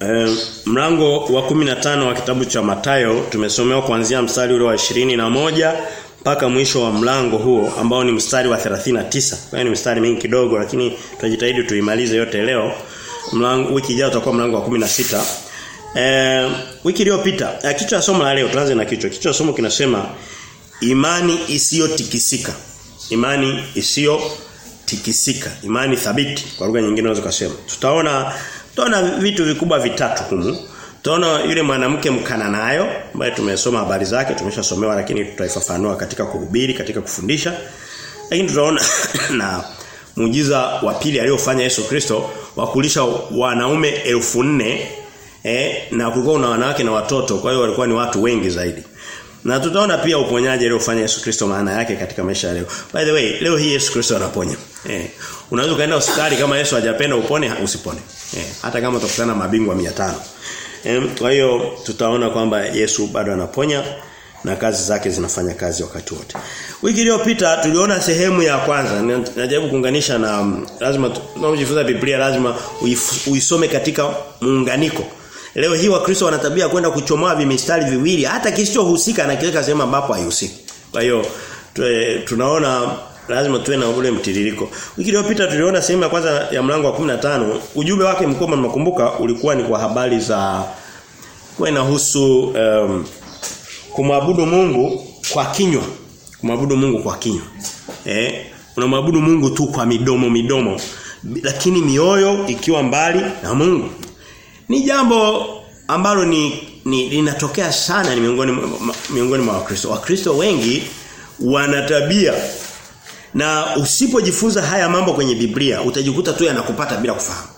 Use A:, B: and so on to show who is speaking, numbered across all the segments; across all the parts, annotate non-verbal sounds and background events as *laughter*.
A: E, mlango wa 15 wa kitabu cha Matayo tumesomewa kuanzia mstari ule wa ishirini na moja mpaka mwisho wa mlango huo ambao ni mstari wa 39. Kwa ni mstari mingi kidogo lakini tutajitahidi tuimalize yote leo. Mlango wiki ijayo utakuwa mlango wa 16. Eh wiki iliyopita kichwa cha somo la leo tuanze na kichwa. Kichwa cha somo kinasema imani isiyotikisika. Imani isiyo tikisika, imani thabiti kwa lugha nyingine unaweza kusema. Tutaona tutaona vitu vikubwa vitatu humu. Tutaona yule mwanamke mkana nayo ambaye tumesoma habari zake, tumeshasomewa lakini tutaifafanua katika kuhubiri, katika kufundisha. Lakini tunaona *coughs* na muujiza wa pili aliyofanya Yesu Kristo wa kulisha wanaume elfu nne eh na kulikuwa na wanawake na watoto, kwa hiyo walikuwa ni watu wengi zaidi. Na tutaona pia uponyaji aliofanya Yesu Kristo maana yake katika maisha ya leo. By the way, leo hii Yesu Kristo anaponya. Eh. Unaweza kaenda hospitali kama Yesu hajapenda upone usipone. Eh. Hata kama utakutana mabingwa 500. Eh, kwa hiyo tutaona kwamba Yesu bado anaponya na kazi zake zinafanya kazi wakati wote. Wiki iliyopita tuliona sehemu ya kwanza najaribu kuunganisha na lazima tunapojifunza Biblia lazima uisome katika muunganiko. Leo hii wakristo wana tabia kwenda kuchomoa vimistari viwili hata kisichohusika na kiweka sehemu ambapo haihusiki. Kwa hiyo tunaona lazima tuwe na ule mtiririko. Wiki iliyopita tuliona sehemu ya kwanza ya mlango wa 15, ujumbe wake mkubwa mnakumbuka ulikuwa ni kwa habari za kwa inahusu um, kumwabudu Mungu kwa kinywa. Kumwabudu Mungu kwa kinywa. Eh, unamwabudu Mungu tu kwa midomo midomo lakini mioyo ikiwa mbali na Mungu. Ni jambo ambalo ni, ni linatokea sana ni miongoni miongoni mwa Wakristo. Wakristo wengi wana tabia na usipojifunza haya mambo kwenye Biblia utajikuta tu yanakupata bila kufahamu.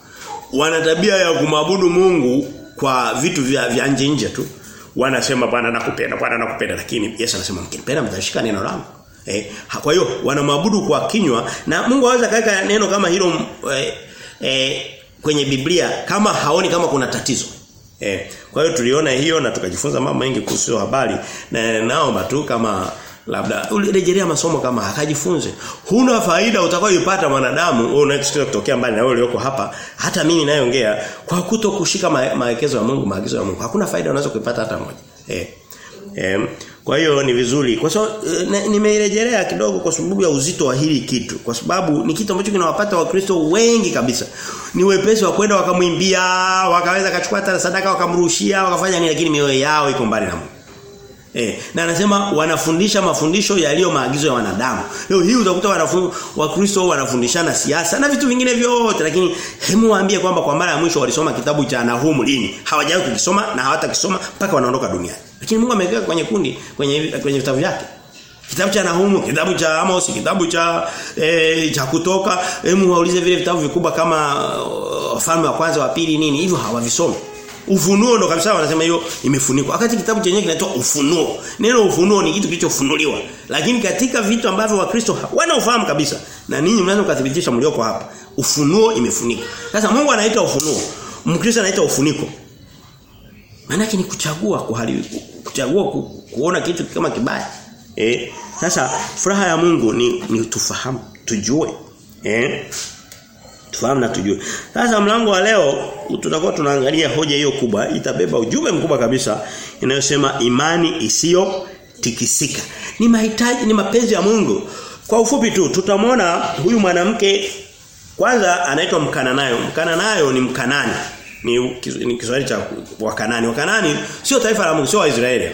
A: Wana tabia ya kumwabudu Mungu kwa vitu vya, vya nje nje tu. Wanasema bwana nakupenda, bwana nakupenda lakini Yesu anasema mkinipenda mtashika neno langu. Eh, kwa hiyo wanamwabudu kwa kinywa na Mungu anaweza kaweka neno kama hilo eh, eh, kwenye Biblia kama haoni kama kuna tatizo. Eh, kwa hiyo tuliona hiyo na tukajifunza mambo mengi kuhusu habari na naomba tu kama labda ulirejelea masomo kama akajifunze. Huna faida utakayoipata mwanadamu wewe unayesikia kutokea mbali na wewe ulioko hapa hata mimi nayeongea kwa kuto kushika maelekezo ya Mungu, maagizo ya Mungu. Hakuna faida unaweza kuipata hata moja. Eh. Eh, kwa hiyo ni vizuri. Kwa sababu so, nimeirejelea kidogo kwa sababu ya uzito wa hili kitu. Kwa sababu ni kitu ambacho kinawapata Wakristo wengi kabisa. Ni wepesi wa kwenda wakamwimbia, wakaweza kachukua hata sadaka wakamrushia, wakafanya nini lakini mioyo yao iko mbali na Mungu. Eh, na anasema wanafundisha mafundisho yaliyo maagizo ya wanadamu. Leo hii utakuta Wakristo wanafundishana siasa na vitu vingine vyote lakini hemu waambie kwamba kwa mara ya mwisho walisoma kitabu cha Nahumu lini? Hawajawahi kukisoma na hawatakisoma mpaka wanaondoka duniani. Lakini Mungu ameweka kwenye kundi kwenye kwenye vitabu vyake. Kitabu cha Nahumu, kitabu cha Amos, kitabu cha eh, cha kutoka, hemu waulize vile vitabu vikubwa kama wafalme uh, wa kwanza wa pili nini, hivyo hawavisomi. Ufunuo ndo kabisa wanasema hiyo imefunikwa. Wakati kitabu chenyewe kinaitwa ufunuo. Neno ufunuo ni kitu kilichofunuliwa. Lakini katika vitu ambavyo Wakristo wana ufahamu kabisa na ninyi mnaweza kudhibitisha mlioko hapa. Ufunuo imefunikwa. Sasa Mungu anaita ufunuo. Mkristo anaita ufuniko. Maana ni kuchagua kuharibu kuchagua ku, kuona kitu kama kibaya. Eh? Sasa furaha ya Mungu ni, ni tufahamu, tujue. Eh? Tufahamu na tujue. Sasa mlango wa leo tutakuwa tunaangalia hoja hiyo kubwa itabeba ujumbe mkubwa kabisa inayosema imani isiyo tikisika. Ni mahitaji ni mapenzi ya Mungu. Kwa ufupi tu tutamwona huyu mwanamke kwanza anaitwa Mkananayo. Mkananayo ni Mkanani. Ni, ni Kiswahili cha Wakanani. Wakanani sio taifa la Mungu, sio Waisraeli.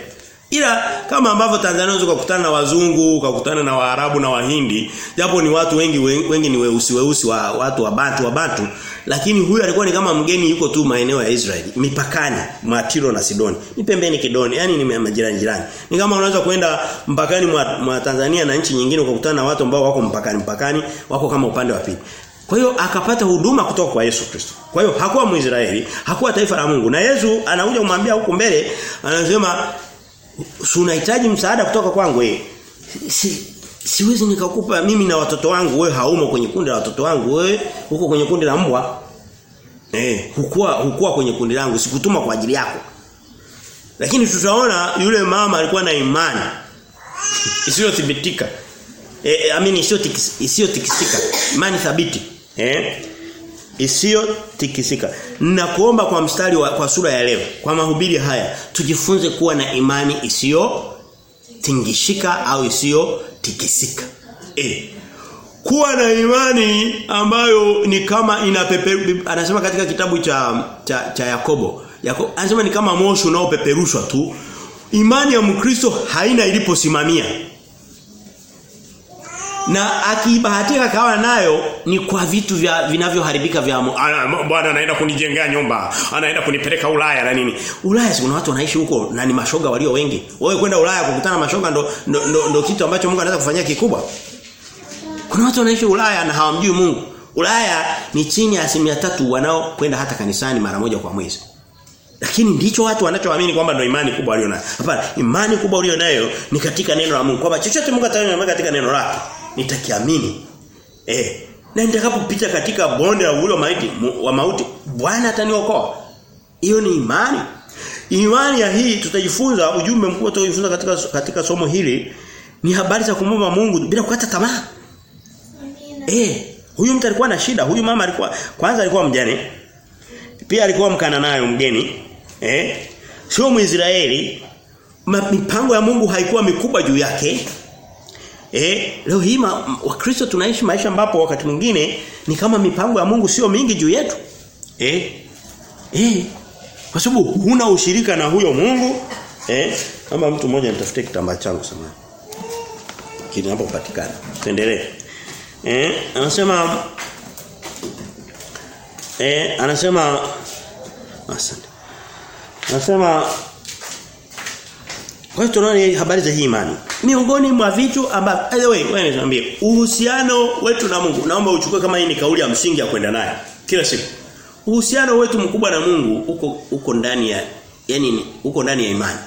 A: Ila kama ambavyo Tanzania unaweza kukutana na wazungu, ukakutana na Waarabu na Wahindi, japo ni watu wengi wengi ni weusi weusi wa watu wa Bantu wa Bantu, lakini huyu alikuwa ni kama mgeni yuko tu maeneo ya Israeli, mipakani mwa Tiro na Sidoni. Ni pembeni Kidoni, yani ni majirani jirani. Ni kama unaweza kwenda mpakani mwa, mwa Tanzania na nchi nyingine ukakutana na watu ambao wako mpakani mpakani, wako kama upande wa pili. Kwa hiyo akapata huduma kutoka kwa Yesu Kristo. Kwa hiyo hakuwa Mwisraeli, hakuwa taifa la Mungu. Na Yesu anakuja kumwambia huko mbele, anasema si unahitaji msaada kutoka kwangu wewe. Si, siwezi nikakupa mimi na watoto wangu wewe haumo kwenye kundi la watoto wangu wewe huko kwenye kundi la mbwa. Eh, hukua hukua kwenye kundi langu sikutuma kwa ajili yako. Lakini tutaona yule mama alikuwa na imani *laughs* isiyothibitika. Eh, amini isiyotikisika, imani thabiti. Eh? Isiyo tikisika. Nakuomba kwa mstari wa, kwa sura ya leo, kwa mahubiri haya, tujifunze kuwa na imani isiyo tingishika au isiyo tikisika. Eh. Kuwa na imani ambayo ni kama inapepe anasema katika kitabu cha cha, cha Yakobo. Yakobo anasema ni kama moshi unaopeperushwa tu. Imani ya Mkristo haina iliposimamia. Na akibahatika kawa nayo ni kwa vitu vya vinavyoharibika vya bwana anaenda kunijengea nyumba, anaenda kunipeleka Ulaya na nini. Ulaya si kuna watu wanaishi huko na ni mashoga walio wengi. Wewe kwenda Ulaya kukutana mashoga ndo, ndo, ndo, ndo kitu ambacho Mungu anaweza kufanyia kikubwa. Kuna watu wanaishi Ulaya na hawamjui Mungu. Ulaya ni chini ya asilimia tatu wanaokwenda hata kanisani mara moja kwa mwezi. Lakini ndicho watu wanachoamini kwamba ndio imani kubwa walionayo. Hapana, imani kubwa walionayo ni katika neno la Mungu. Kwamba chochote Mungu ataniambia katika neno lake, nitakiamini. Eh, na nitakapopita katika bonde la ule maiti wa mauti, Bwana ataniokoa. Hiyo ni imani. Imani ya hii tutajifunza ujumbe mkubwa tutajifunza katika katika somo hili ni habari za kumwomba Mungu bila kukata tamaa. Eh, huyu mtu alikuwa na shida. Huyu mama alikuwa kwanza alikuwa mjane. Pia alikuwa mkana nayo mgeni. Eh? Sio Mwisraeli. Mipango ya Mungu haikuwa mikubwa juu yake. Eh, leo hii wakristo tunaishi maisha ambapo wakati mwingine ni kama mipango ya Mungu sio mingi juu yetu. Eh? Eh. Kwa sababu huna ushirika na huyo Mungu, eh? Kama mtu mmoja nitafutie kitambaa changu samani. Kinapopatikana. Tuendelee. Eh, anasema eh anasema asante. Anasema kwa hiyo tunaona habari za hii imani. Miongoni mwa vitu ambavyo by the way wewe niambie uhusiano wetu na Mungu naomba uchukue kama hii ni kauli ya msingi ya kwenda naye kila siku. Uhusiano wetu mkubwa na Mungu uko uko ndani ya yani uko ndani ya imani.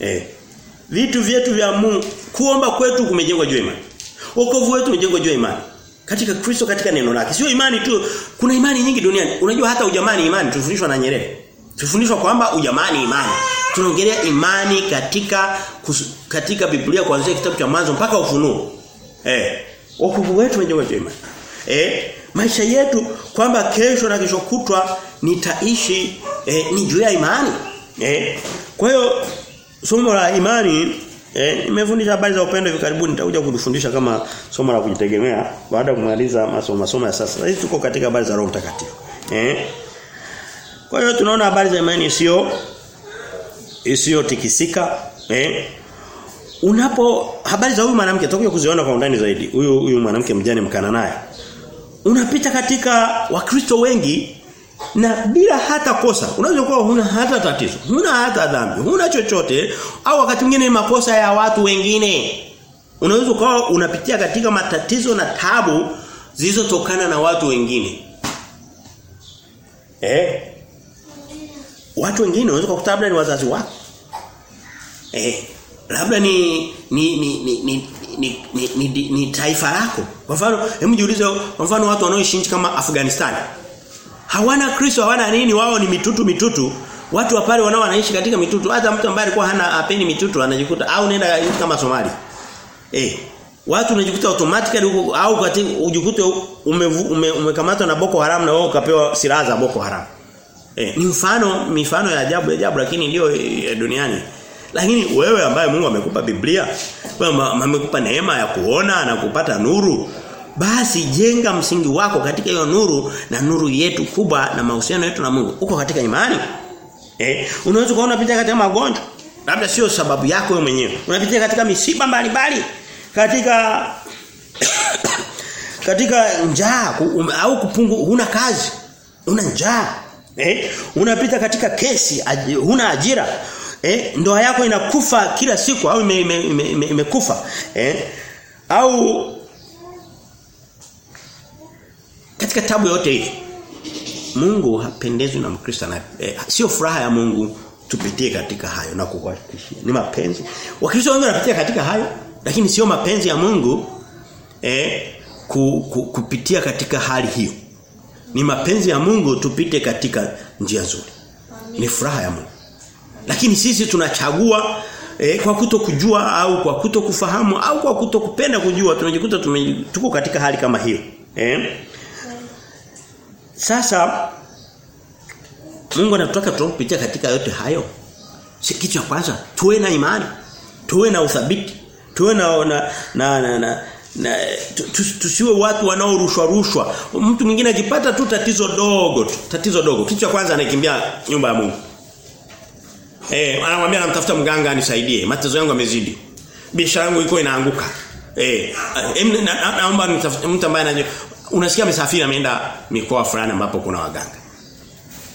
A: Eh. Vitu vyetu vya Mungu kuomba kwetu kumejengwa juu ya imani. Wokovu wetu umejengwa juu ya imani. Katika Kristo katika neno lake. Sio imani tu. Kuna imani nyingi duniani. Unajua hata ujamani imani tulifundishwa na Nyerere. Tulifundishwa kwamba ujamani imani. Tunaongelea imani katika katika Biblia kuanzia kitabu cha mwanzo mpaka ufunuo. Eh. Wokovu wetu umejengwa juu imani. Eh, maisha yetu kwamba kesho na kesho kutwa nitaishi eh, ni juu ya imani. Eh. Kwa hiyo somo la imani Eh, nimefundisha habari za upendo hivi karibuni nitakuja kufundisha kama somo la kujitegemea baada ya kumaliza masomo masomo ya sasa. Sasa tuko katika habari za Roho Mtakatifu. Eh? Kwa hiyo tunaona habari za imani isiyo isiyo tikisika, eh? Unapo habari za huyu mwanamke tutakuja kuziona kwa undani zaidi. Huyu huyu mwanamke mjane mkana naye. Unapita katika wakristo wengi na bila hata kosa unaweza kuwa huna hata tatizo huna hata dhambi huna chochote au wakati mwingine makosa ya watu wengine unaweza kuwa unapitia katika matatizo na tabu zilizotokana na watu wengine eh watu wengine unaweza kukuta labda ni wazazi wako eh labda ni ni ni ni ni ni, ni, ni, ni, taifa lako. Kwa mfano hebu jiulize kwa mfano watu wanaoishi nchi kama Afghanistan. Hawana Kristo hawana nini wao ni mitutu mitutu. Watu wa pale wanao wanaishi katika mitutu. Hata mtu ambaye alikuwa hana apeni mitutu anajikuta au nenda nchi kama Somalia eh watu unajikuta automatically huko au katika ujikute umekamatwa ume, ume na Boko Haram na wewe ukapewa silaha za Boko Haram eh ni mfano mifano ya ajabu ajabu lakini ndio eh, duniani lakini wewe ambaye Mungu amekupa Biblia wewe amekupa neema ya kuona na kupata nuru basi jenga msingi wako katika hiyo nuru na nuru yetu kubwa na mahusiano yetu na Mungu. Uko katika imani? Eh, unaweza kuona pitia katika magonjwa. Labda sio sababu yako wewe mwenyewe. Unapitia katika misiba mbalimbali, katika *coughs* katika njaa um, au kupungu huna kazi. Una njaa. Eh, unapita katika kesi, aj, huna ajira. Eh, ndoa yako inakufa kila siku au imekufa. Ime, ime, ime, eh? Au katika tabu yote hii Mungu hapendezwi na Mkristo na eh, sio furaha ya Mungu tupitie katika hayo na kukuhakikishia ni mapenzi Wakristo wengi wanapitia katika hayo lakini sio mapenzi ya Mungu eh, ku, ku, kupitia katika hali hiyo ni mapenzi ya Mungu tupite katika njia nzuri. Ni furaha ya Mungu. Lakini sisi tunachagua eh, kwa kuto kujua au kwa kuto kufahamu au kwa kuto kupenda kujua tunajikuta tuko katika hali kama hiyo eh? Sasa Mungu anataka tunapopitia katika yote hayo. Si kitu cha kwanza. Tuwe na imani, tuwe na uthabiti, tuwe na na na, na, na na tusiwe watu wanaorushwa rushwa. Mtu mwingine akipata tu tatizo dogo tu, tatizo dogo. Kitu cha kwanza anakimbia nyumba ya Mungu. Eh, anamwambia anamtafuta mganga anisaidie. Matezo yangu yamezidi. Biashara yangu iko inaanguka. Eh, naomba na, na, mtu ambaye anajua unasikia amesafiri ameenda mikoa fulani ambapo kuna waganga.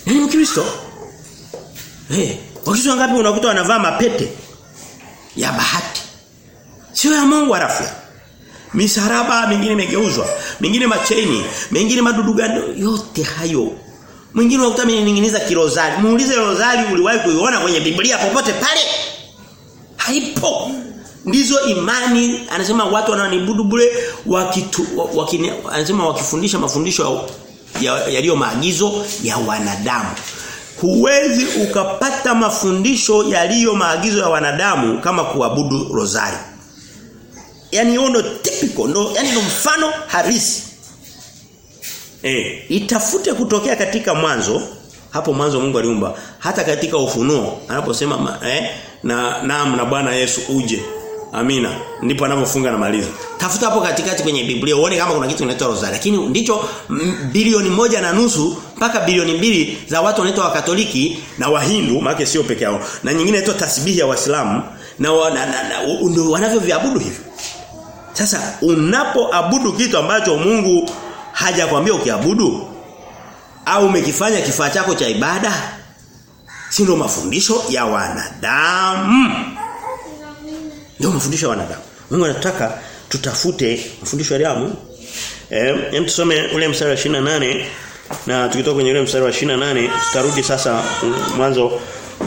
A: Ni Mkristo. Eh, wakristo wangapi unakuta wanavaa mapete ya bahati. Sio ya Mungu arafia. Misaraba mingine imegeuzwa, mingine macheni, mingine madudugano yote hayo. Mwingine unakuta ameninginiza kirozali. Muulize rozali uliwahi kuiona kwenye Biblia popote pale? Haipo. Ndizo imani anasema watu wananibudu bure wakitu waki, anasema wakifundisha mafundisho yaliyo ya maagizo ya wanadamu. Huwezi ukapata mafundisho yaliyo maagizo ya wanadamu kama kuabudu rozari. Yaani hiyo ndo typical, ndo yani ndo mfano harisi. Eh, itafute kutokea katika mwanzo hapo mwanzo Mungu aliumba hata katika ufunuo anaposema eh na naam na Bwana Yesu uje Amina. Ndipo anapofunga na maliza. Tafuta hapo katikati kwenye Biblia uone kama kuna kitu kinaitwa rozari. Lakini ndicho bilioni moja na nusu mpaka bilioni mbili za watu wanaitwa Wakatoliki na Wahindu, maana sio peke yao. Na nyingine inaitwa tasbihi ya Waislamu na, wa, na, na, na wanavyoviabudu hivyo. Sasa unapoabudu kitu ambacho Mungu hajakwambia ukiabudu au umekifanya kifaa chako cha ibada si ndio mafundisho ya wanadamu. Ndio mafundisho ya wanadamu. Mungu anataka tutafute mafundisho ya damu. Eh, tusome ule mstari wa 28 na tukitoka kwenye ule mstari wa 28 tutarudi sasa mwanzo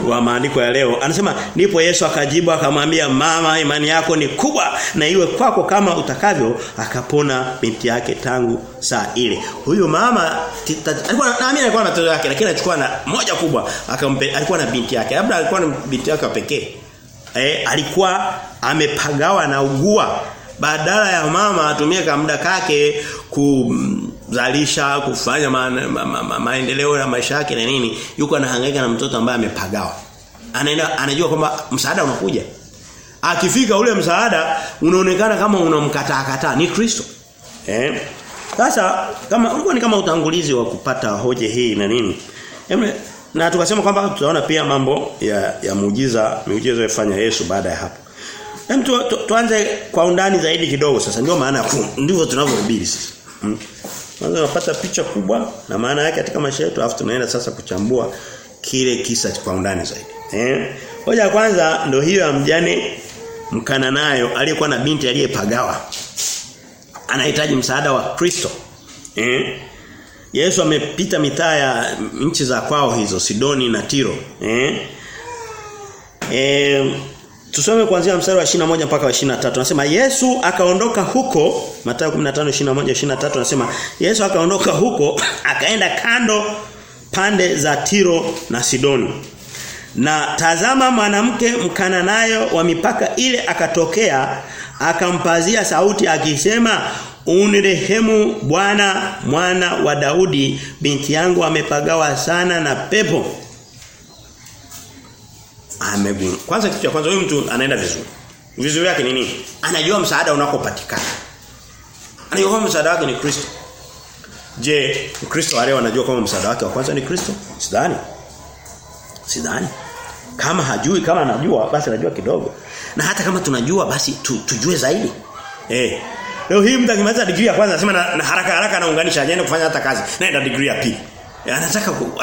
A: wa maandiko ya leo. Anasema ndipo Yesu akajibu akamwambia mama imani yako ni kubwa na iwe kwako kama utakavyo akapona binti yake tangu saa ile. Huyo mama alikuwa naamini alikuwa na mtoto yake lakini alichukua na moja kubwa akampe alikuwa na binti yake. Labda alikuwa na binti yake pekee. Eh, alikuwa amepagawa na ugua badala ya mama atumie muda kake kuzalisha kufanya ma, ma, ma, ma, maendeleo ya maisha yake na nini yuko anahangaika na mtoto ambaye amepagawa. Anaenda anajua kwamba msaada unakuja. Akifika ule msaada unaonekana kama unamkataa kataa ni Kristo. Eh? Sasa kama ulikuwa ni kama utangulizi wa kupata hoje hii na nini. Emre, na tukasema kwamba tutaona pia mambo ya ya muujiza miujiza ifanya Yesu baada ya hapo. Hem tu, tu, tuanze kwa undani zaidi kidogo sasa ndio maana ndivyo tunavyohubiri sisi. Hmm. Kwanza unapata picha kubwa na maana yake katika maisha yetu afu tunaenda sasa kuchambua kile kisa kwa undani zaidi. Eh? Hoja ya kwanza ndio hiyo ya mjane mkana nayo aliyekuwa na binti aliyepagawa. Anahitaji msaada wa Kristo. Eh? Yesu amepita mitaa ya nchi za kwao hizo Sidoni na Tiro. Eh? Eh Tusome kuanzia mstari wa 21 mpaka wa 23. Anasema Yesu akaondoka huko Mathayo 15:21 23 anasema Yesu akaondoka huko akaenda kando pande za Tiro na Sidoni. Na tazama mwanamke mkana nayo wa mipaka ile akatokea akampazia sauti akisema unirehemu Bwana mwana wa Daudi binti yangu amepagawa sana na pepo amegun. Kwanza kitu cha kwanza huyu mtu anaenda vizuri. Vizuri yake ni nini? Anajua msaada unakopatikana. Anajua kwamba msaada wake ni Kristo. Je, Kristo wale wanajua kwamba msaada wake wa kwanza ni Kristo? Sidhani. Sidhani. Kama hajui kama anajua basi anajua kidogo. Na hata kama tunajua basi tu, tujue zaidi. Eh. Leo hii mtu akimaliza degree ya kwanza anasema na, na haraka haraka anaunganisha ajaenda kufanya hata kazi. Naenda degree ya pili. Anataka ku, ku,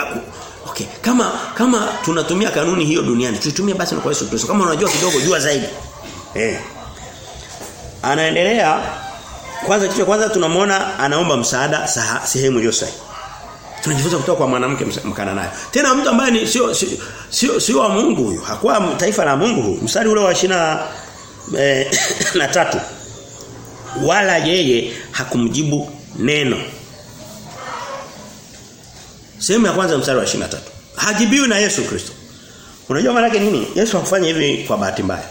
A: Okay, kama kama tunatumia kanuni hiyo duniani, tuitumie basi na kwa Yesu Kristo. Kama unajua kidogo, jua zaidi. Eh. Anaendelea kwanza kitu kwanza tunamwona anaomba msaada sehemu iliyo sahihi. Tunajifunza kutoka kwa mwanamke mkana naye. Tena mtu ambaye ni sio sio sio wa Mungu huyo. Hakuwa taifa la Mungu huyo. Mstari ule wa shina eh, *coughs* na tatu. Wala yeye hakumjibu neno. Sehemu ya kwanza mstari wa 23. Hajibiwi na Yesu Kristo. Unajua maana yake nini? Yesu hakufanya hivi kwa bahati mbaya.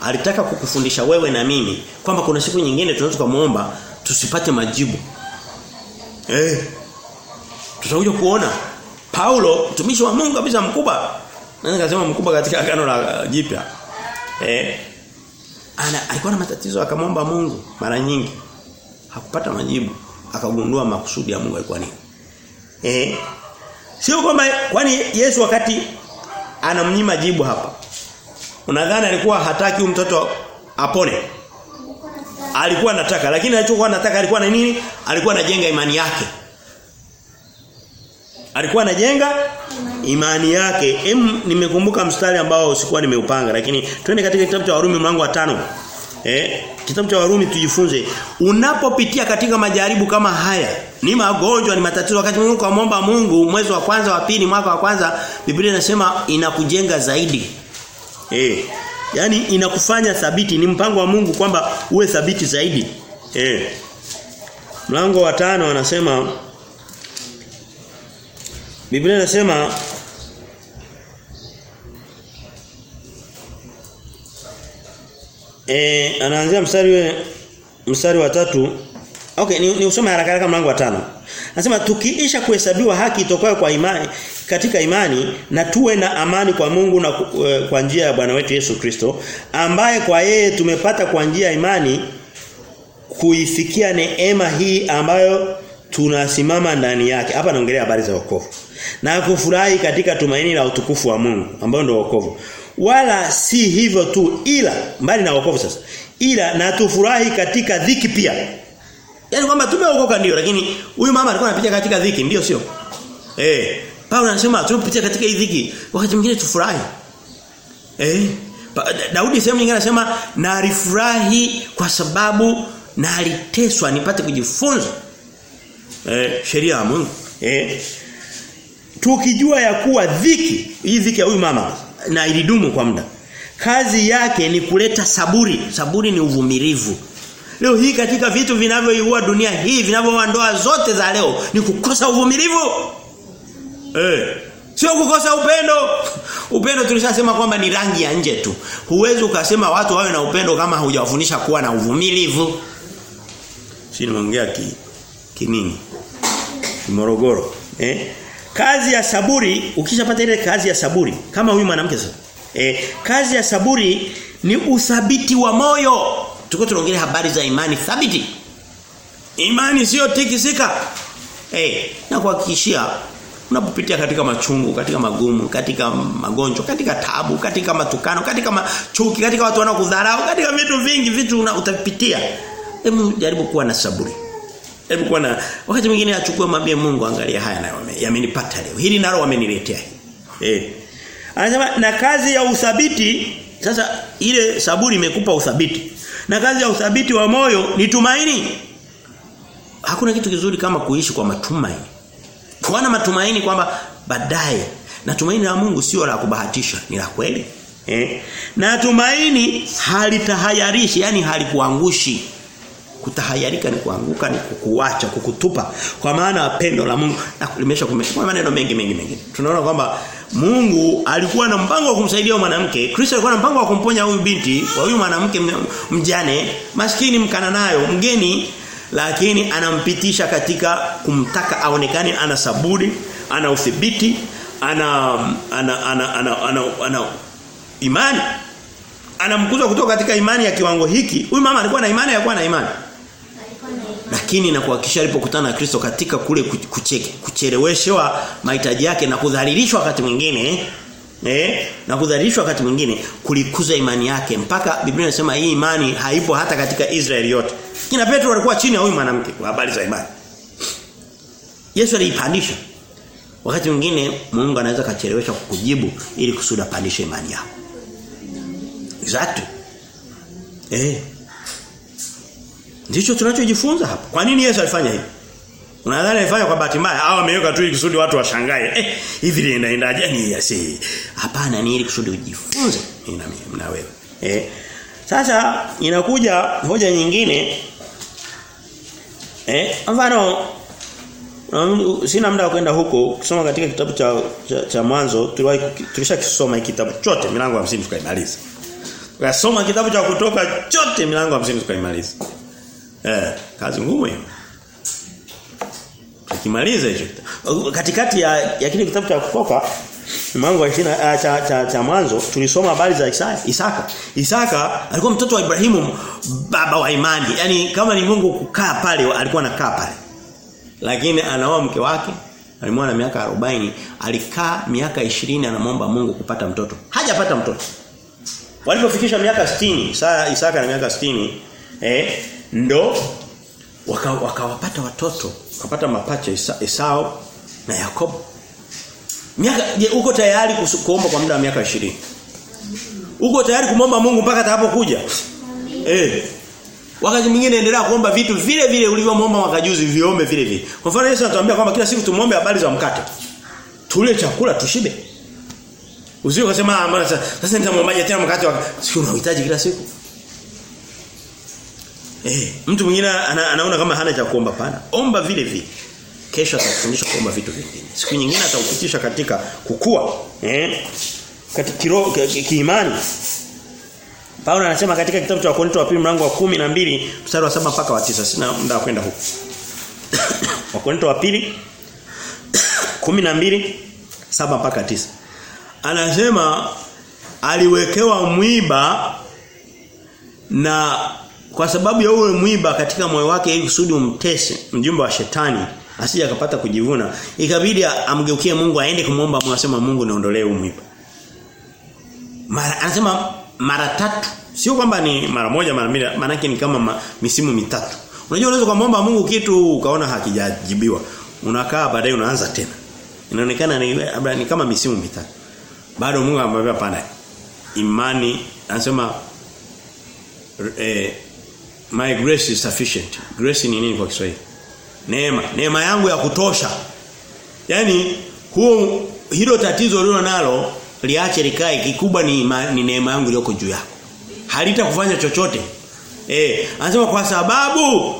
A: Alitaka kukufundisha wewe na mimi kwamba kuna siku nyingine tunaweza kumuomba tusipate majibu. Eh. Tutakuja kuona Paulo mtumishi wa Mungu kabisa mkubwa. Naweza kusema mkubwa katika agano la jipya. Eh ana alikuwa na matatizo akamwomba Mungu mara nyingi. Hakupata majibu. Akagundua makusudi ya Mungu alikuwa nini. Eh Sio kwamba kwani Yesu wakati anamnyima jibu hapa. Unadhani alikuwa hataki mtoto apone? Alikuwa anataka lakini alichokuwa anataka alikuwa na nini? Alikuwa anajenga imani yake. Alikuwa anajenga imani yake. Em nimekumbuka mstari ambao sikuwa nimeupanga lakini twende katika kitabu cha Warumi mlango wa tano Eh, kitabu cha Warumi tujifunze unapopitia katika majaribu kama haya ni magonjwa ni matatizo wakati mwingine mwomba Mungu mwezi wa kwanza wa pili mwaka wa kwanza Biblia inasema inakujenga zaidi. Eh. Yaani inakufanya thabiti ni mpango wa Mungu kwamba uwe thabiti zaidi. Eh. Mlango wa tano anasema Biblia inasema Eh anaanzia mstari mstari wa tatu Okay ni, ni usome haraka haraka mlango wa tano. Anasema tukiisha kuhesabiwa haki itokayo kwa imani katika imani na tuwe na amani kwa Mungu na kwa njia ya Bwana wetu Yesu Kristo ambaye kwa yeye tumepata kwa njia ya imani kuifikia neema hii ambayo tunasimama ndani yake. Hapa naongelea habari za wokovu. Na kufurahi katika tumaini la utukufu wa Mungu ambao ndio wokovu. Wala si hivyo tu ila mbali na wokovu sasa. Ila na tufurahi katika dhiki pia. Yaani kwamba tumeokoka ndio lakini huyu mama alikuwa anapitia katika dhiki ndio sio? Eh, Paulo anasema tunapitia katika hii dhiki wakati mwingine tufurahi. Eh? Daudi sehemu nyingine anasema na alifurahi kwa sababu na aliteswa nipate kujifunza eh sheria ya Mungu. Eh? Tukijua ya kuwa dhiki, hii dhiki ya huyu mama na ilidumu kwa muda. Kazi yake ni kuleta saburi. Saburi ni uvumilivu. Leo hii katika vitu vinavyoiua dunia hii vinavyoua ndoa zote za leo ni kukosa uvumilivu. Eh. Sio kukosa upendo. Upendo tulishasema kwamba ni rangi ya nje tu. Huwezi ukasema watu wawe na upendo kama hujawafundisha kuwa na uvumilivu. Si nimeongea ki kinini? Morogoro. Eh? Kazi ya saburi, ukishapata ile kazi ya saburi, kama huyu mwanamke sasa. Eh, kazi ya saburi ni uthabiti wa moyo. Tuko tunaongelea habari za imani thabiti. Imani sio tikisika. Eh, na kuhakikishia unapopitia katika machungu, katika magumu, katika magonjwa, katika tabu, katika matukano, katika machuki, katika watu wanaokudharau, katika vitu vingi vitu utapitia. Hebu jaribu kuwa na saburi. Hebu kuwa na wakati mwingine achukue mwambie Mungu angalia haya nayo yamenipata leo. Hili nalo wameniletea. Eh. Anasema na kazi ya uthabiti sasa ile saburi imekupa uthabiti. Na kazi ya uthabiti wa moyo ni tumaini. Hakuna kitu kizuri kama kuishi kwa matumaini. Kuwa na matumaini kwamba baadaye na tumaini la Mungu sio la kubahatisha, ni la kweli. Eh? Na tumaini halitahayarishi, yani halikuangushi. Kutahayarika ni kuanguka ni kukuacha, kukutupa. Kwa maana pendo la Mungu na limesha kumesha maneno mengi mengi mengi. Tunaona kwamba Mungu alikuwa na mpango wa kumsaidia mwanamke. Kristo alikuwa na mpango wa kumponya huyu binti, wa huyu mwanamke mjane, maskini mkana nayo, mgeni lakini anampitisha katika kumtaka aonekane ana saburi, ana udhibiti, ana ana ana ana, ana, ana imani. Anamkuza kutoka katika imani ya kiwango hiki. Huyu mama alikuwa na imani, alikuwa na imani. Lakini na kuhakikisha alipokutana na Kristo katika kule kucheleweshwa mahitaji yake na kudhalilishwa wakati mwingine eh na kudhalilishwa wakati mwingine kulikuza imani yake mpaka Biblia inasema hii imani haipo hata katika Israeli yote. Kina Petro alikuwa chini ya huyu mwanamke kwa habari za imani. Yesu aliipandisha. Wakati mwingine Mungu anaweza kachelewesha kukujibu ili kusuda pandisha imani yako. Exactly. Eh. Ndicho tunachojifunza hapa. Kwa nini Yesu alifanya hivi? Unadhani alifanya kwa bahati mbaya au ameweka tu kusudi watu washangae. Eh, hivi linaendaje ni yasi. Hapana ni ili kusudi ujifunze mimi na wewe. Eh. Sasa inakuja hoja nyingine eh mfano sina muda wa kwenda huko kusoma katika kitabu cha cha, cha mwanzo tuliwahi tulishakisoma kitabu chote milango 50 tukaimaliza. Tukasoma kitabu cha kutoka chote milango 50 tukaimaliza. Eh, kazi ngumu hiyo. Tukimaliza hicho katikati ya, ya kile kitabu cha kutoka mwanzo wa 20 cha, cha, cha mwanzo tulisoma habari za Isaya Isaka. Isaka alikuwa mtoto wa Ibrahimu baba wa imani. Yaani kama ni Mungu kukaa pale alikuwa anakaa pale. Lakini anaoa mke wake alimwoa na miaka 40 alikaa miaka 20 anamwomba Mungu kupata mtoto. Hajapata mtoto. Walipofikisha miaka 60 Isaka Isaka na miaka 60 eh ndo wakawapata waka watoto. wakapata mapacha Esau na Yakobo. Miaka je uko tayari kuomba kwa muda wa miaka 20 uko tayari kumomba Mungu mpaka atakapokuja? Eh. Wakati mwingine endelea kuomba vitu vile vile ulivyomwomba mwaka juzi viombe vile vile. Kwa mfano Yesu anatuambia kwamba kila siku tumuombe habari za mkate. Tule chakula tushibe. Usio kusema mbona sasa nitamwombaje tena mkate wa si unahitaji kila siku Eh, mtu mwingine ana, anaona kama hana cha kuomba pana. Omba vile vile. Kesho atakufundisha kuomba vitu vingine. Siku nyingine atakupitisha katika kukua, eh? Katika kiroho kiimani. Paulo anasema katika kitabu cha Wakorintho wa pili mlango wa kumi na mbili mstari wa 7 mpaka wa 9 Sina muda kwenda huko. *coughs* Wakorintho wa pili *coughs* kumi na mbili saba mpaka 9. Anasema aliwekewa mwiba na kwa sababu ya ule mwiba katika moyo wake ili kusudi umtese mjumbe wa shetani asije akapata kujivuna. Ikabidi amgeukie Mungu aende kumwomba Mungu asema Mungu niondolee huu mwiba. Mara anasema mara tatu. Sio kwamba ni mara moja mara mbili maana ni kama ma, misimu mitatu. Unajua unaweza kumwomba Mungu kitu ukaona hakijajibiwa. Unakaa baadaye unaanza tena. Inaonekana ni, ni kama misimu mitatu. Bado Mungu amwambia pana imani anasema eh, my grace is sufficient. Grace ni nini kwa Kiswahili? Neema. Neema yangu ya kutosha. Yaani huo hilo tatizo lilo nalo liache likae kikubwa ni, ma, ni neema yangu iliyoko juu yako. Halitakufanya chochote. Eh, anasema kwa sababu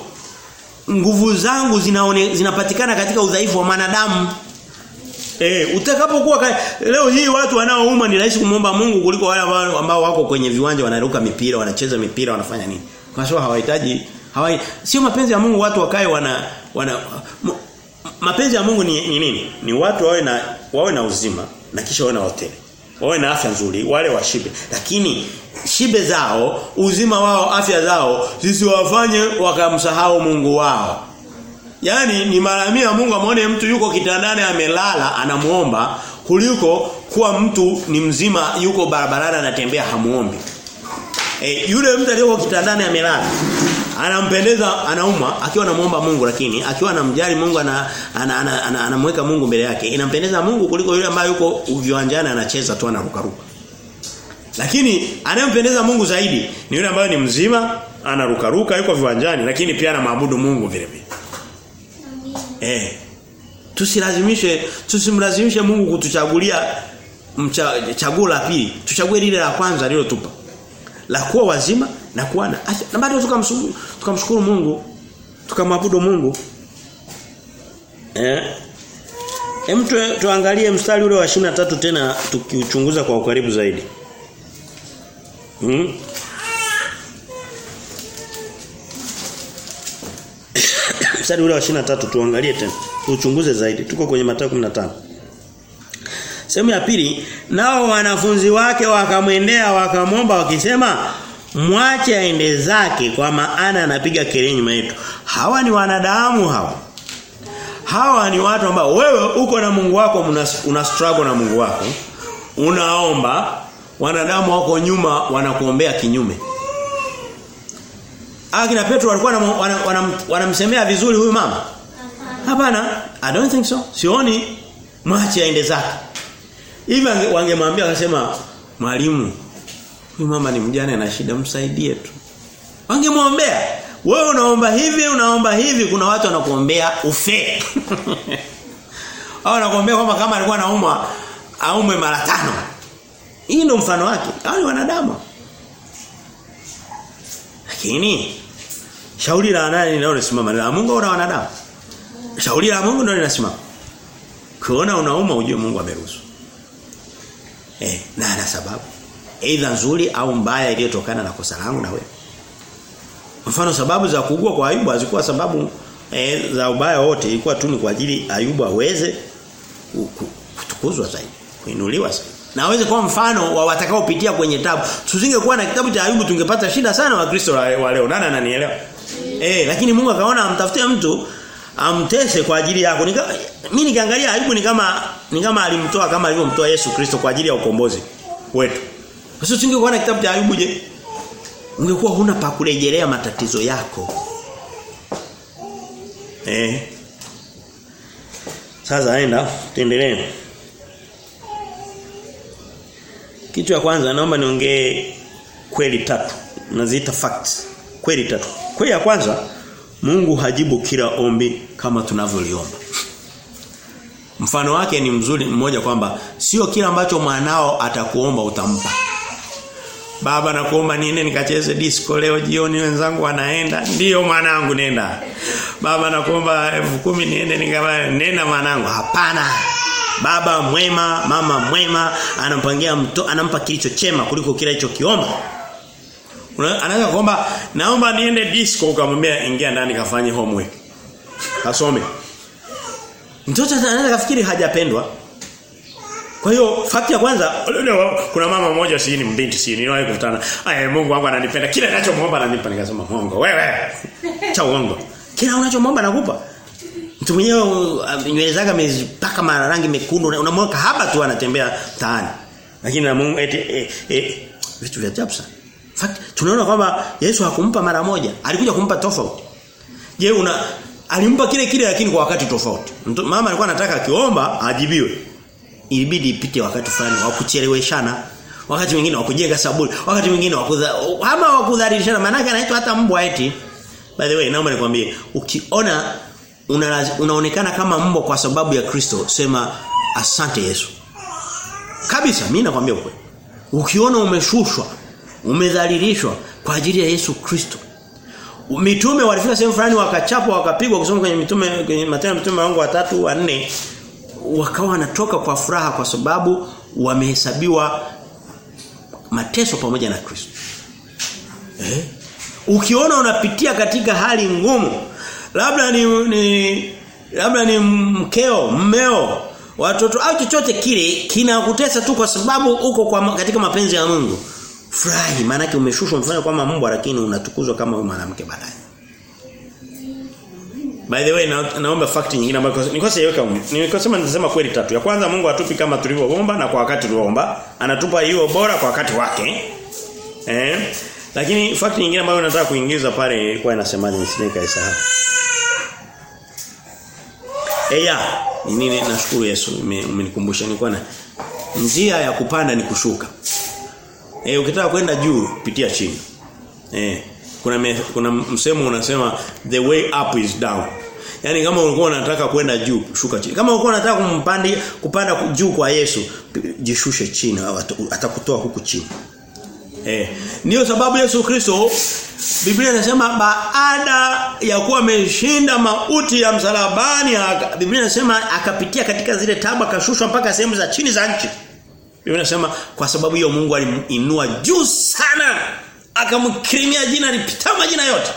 A: nguvu zangu zinaone, zinapatikana katika udhaifu wa mwanadamu. Eh, utakapokuwa leo hii watu wanaouma ni rahisi kumwomba Mungu kuliko wale ambao wako kwenye viwanja wanaruka mipira, wanacheza mipira, wanafanya nini? Kwa sababu hawahitaji hawai sio mapenzi ya Mungu watu wakae wana wana mapenzi ya Mungu ni, ni nini? Ni watu wawe na wawe na uzima na kisha wawe na hoteli. Wawe na afya nzuri, wale washibe. Lakini shibe zao, uzima wao, afya zao zisiwafanye wakamsahau Mungu wao. yani ni mara mia Mungu amuone mtu yuko kitandani amelala anamuomba kuliko kuwa mtu ni mzima yuko barabarani anatembea hamuombi. E, yule mtu aliyeko kitandani amelala anampendeza anauma akiwa anamuomba Mungu lakini akiwa anamjali Mungu ana anamweka ana, ana, ana, ana Mungu mbele yake inampendeza Mungu kuliko yule ambaye yuko viwanjani anacheza tu anaruka ruka. Lakini anayempendeza Mungu zaidi ni yule ambaye ni mzima anaruka ruka yuko viwanjani lakini pia anamwabudu Mungu vile vile. Eh. Tusilazimishe tusimlazimishe Mungu kutuchagulia chaguo la pili. Tuchague lile la kwanza alilotupa. La kuwa wazima na kuwa na afya. Na bado tukamshukuru tukamshukuru Mungu. Tukamwabudu Mungu. Eh. Hem tu, tuangalie mstari ule wa 23 tena tukiuchunguza kwa ukaribu zaidi. Hmm? *coughs* mstari ule wa 23 tuangalie tena. Tuchunguze zaidi. Tuko kwenye Mathayo 15. Sehemu ya pili, nao wanafunzi wake wakamwendea wakamwomba wakisema mwache aende zake kwa maana anapiga kelele nyuma yetu. Hawa ni wanadamu hawa. Hawa ni watu ambao wewe uko na Mungu wako una, struggle na Mungu wako. Unaomba wanadamu wako nyuma wanakuombea kinyume. Akina Petro walikuwa wanamsemea wana, wana vizuri huyu mama? Hapana, I don't think so. Sioni mwache aende zake. Hivi wangemwambia akasema mwalimu huyu mama ni mjane na shida msaidie tu. Wangemwombea. Wewe unaomba hivi, unaomba hivi, kuna watu wanakuombea ufe. *laughs* Au wanakuombea kwamba kama alikuwa anaumwa aume mara tano. Hii ndio mfano wake. Hao ni wanadamu. Lakini shauri la nani leo lisimama la Mungu au la wanadamu? Shauri la Mungu ndio linasimama. Kuona unauma ujue Mungu ameruhusu. Eh, na ana sababu. Aidha nzuri au mbaya iliyotokana na kosa langu na wewe. Mfano sababu za kuugua kwa Ayubu hazikuwa sababu eh, za ubaya wote ilikuwa tu ni kwa ajili Ayubu aweze kutukuzwa zaidi, kuinuliwa zaidi. Na aweze kuwa mfano wa watakaopitia kwenye tabu. Tusingekuwa na kitabu cha Ayubu tungepata shida sana wa Kristo wa leo. Nani ananielewa? Eh, lakini Mungu akaona amtafutie mtu amtese kwa ajili yako. Nika, mimi nikiangalia Ayubu ni kama ni kama alimtoa kama alivyomtoa Yesu Kristo kwa ajili ya ukombozi wetu. Sasa usingekuwa na kitabu cha Ayubu je? Ungekuwa huna pa kurejelea matatizo yako. Eh. Sasa aenda tuendelee. Kitu ya kwanza naomba niongee kweli tatu. Naziita facts. Kweli tatu. Kweli ya kwanza Mungu hajibu kila ombi kama tunavyoliomba. Mfano wake ni mzuri mmoja kwamba sio kila ambacho mwanao atakuomba utampa. Baba nakuomba niende nikacheze disco leo jioni wenzangu wanaenda. Ndiyo mwanangu nenda. Baba nakuomba elfu kumi niende nikama nenda mwanangu. Hapana. Baba mwema, mama mwema anampangia mto, anampa kilicho chema kuliko kile alichokiomba. Anaweza kuomba naomba niende disco ukamwambia ingia ndani kafanye homework. Kasome. Mtoto anaweza kafikiri hajapendwa. Kwa hiyo fakti ya kwanza kuna mama mmoja si ni mbinti si niwahi kukutana. Aya Mungu wangu ananipenda. Kila ninachomwomba ananipa nikasema Mungu wewe. Cha uongo. Kila unachomwomba nakupa. Mtu mwenyewe nywele zake amezipaka mara rangi mekundu unamwona haba tu anatembea taani. Lakini na Mungu eti eh, eh, vitu vya ajabu sana. Tunaona kwamba Yesu hakumpa mara moja, alikuja kumpa tofauti. Je, una alimpa kile kile lakini kwa wakati tofauti. Mama alikuwa anataka akiomba ajibiwe. Ilibidi ipite wakati fulani wa kucheleweshana, wakati mwingine wa kujenga saburi, wakati mwingine wa kudha ama wa kudhalilishana maana yake anaitwa hata mbwa eti. By the way, naomba nikwambie, ukiona una, unaonekana kama mbwa kwa sababu ya Kristo, sema asante Yesu. Kabisa, mimi nakwambia ukweli. Ukiona umeshushwa umedhalilishwa kwa ajili ya Yesu Kristo. Mitume walifika sehemu fulani wakachapwa wakapigwa kusoma kwenye mitume kwenye Matendo mitume wangu watatu wa nne wakawa wanatoka kwa furaha kwa sababu wamehesabiwa mateso pamoja na Kristo. Eh? Ukiona unapitia katika hali ngumu, labda ni, ni labda ni mkeo, mmeo, watoto au chochote kile kinakutesa tu kwa sababu uko kwa katika mapenzi ya Mungu. Furahi maana yake umeshushwa mfano kama mbwa lakini unatukuzwa kama wewe mwanamke baadaye. By the way na, naomba fact nyingine ambayo nikose iweka nikosema nitasema kweli tatu. Ya kwanza Mungu atupi kama tulivyoomba na kwa wakati tulioomba. Anatupa hiyo bora kwa wakati wake. Eh? Lakini fact nyingine ambayo nataka kuingiza pale ilikuwa inasemaje nisije kaisahau. Eya, ni nini nashukuru Yesu umenikumbusha nilikuwa na njia ya kupanda ni kushuka. Eh ukitaka kwenda juu pitia chini. Eh kuna me, kuna msemo unasema the way up is down. Yaani kama ulikuwa unataka kwenda juu shuka chini. Kama ulikuwa unataka kumpandi kupanda juu kwa Yesu jishushe chini atakutoa huku chini. Eh Niyo sababu Yesu Kristo Biblia inasema baada ya kuwa ameshinda mauti ya msalabani Biblia inasema akapitia katika zile tabu akashushwa mpaka sehemu za chini za nchi. Biblia inasema kwa sababu hiyo Mungu alimuinua juu sana akamkirimia jina lipita majina yote.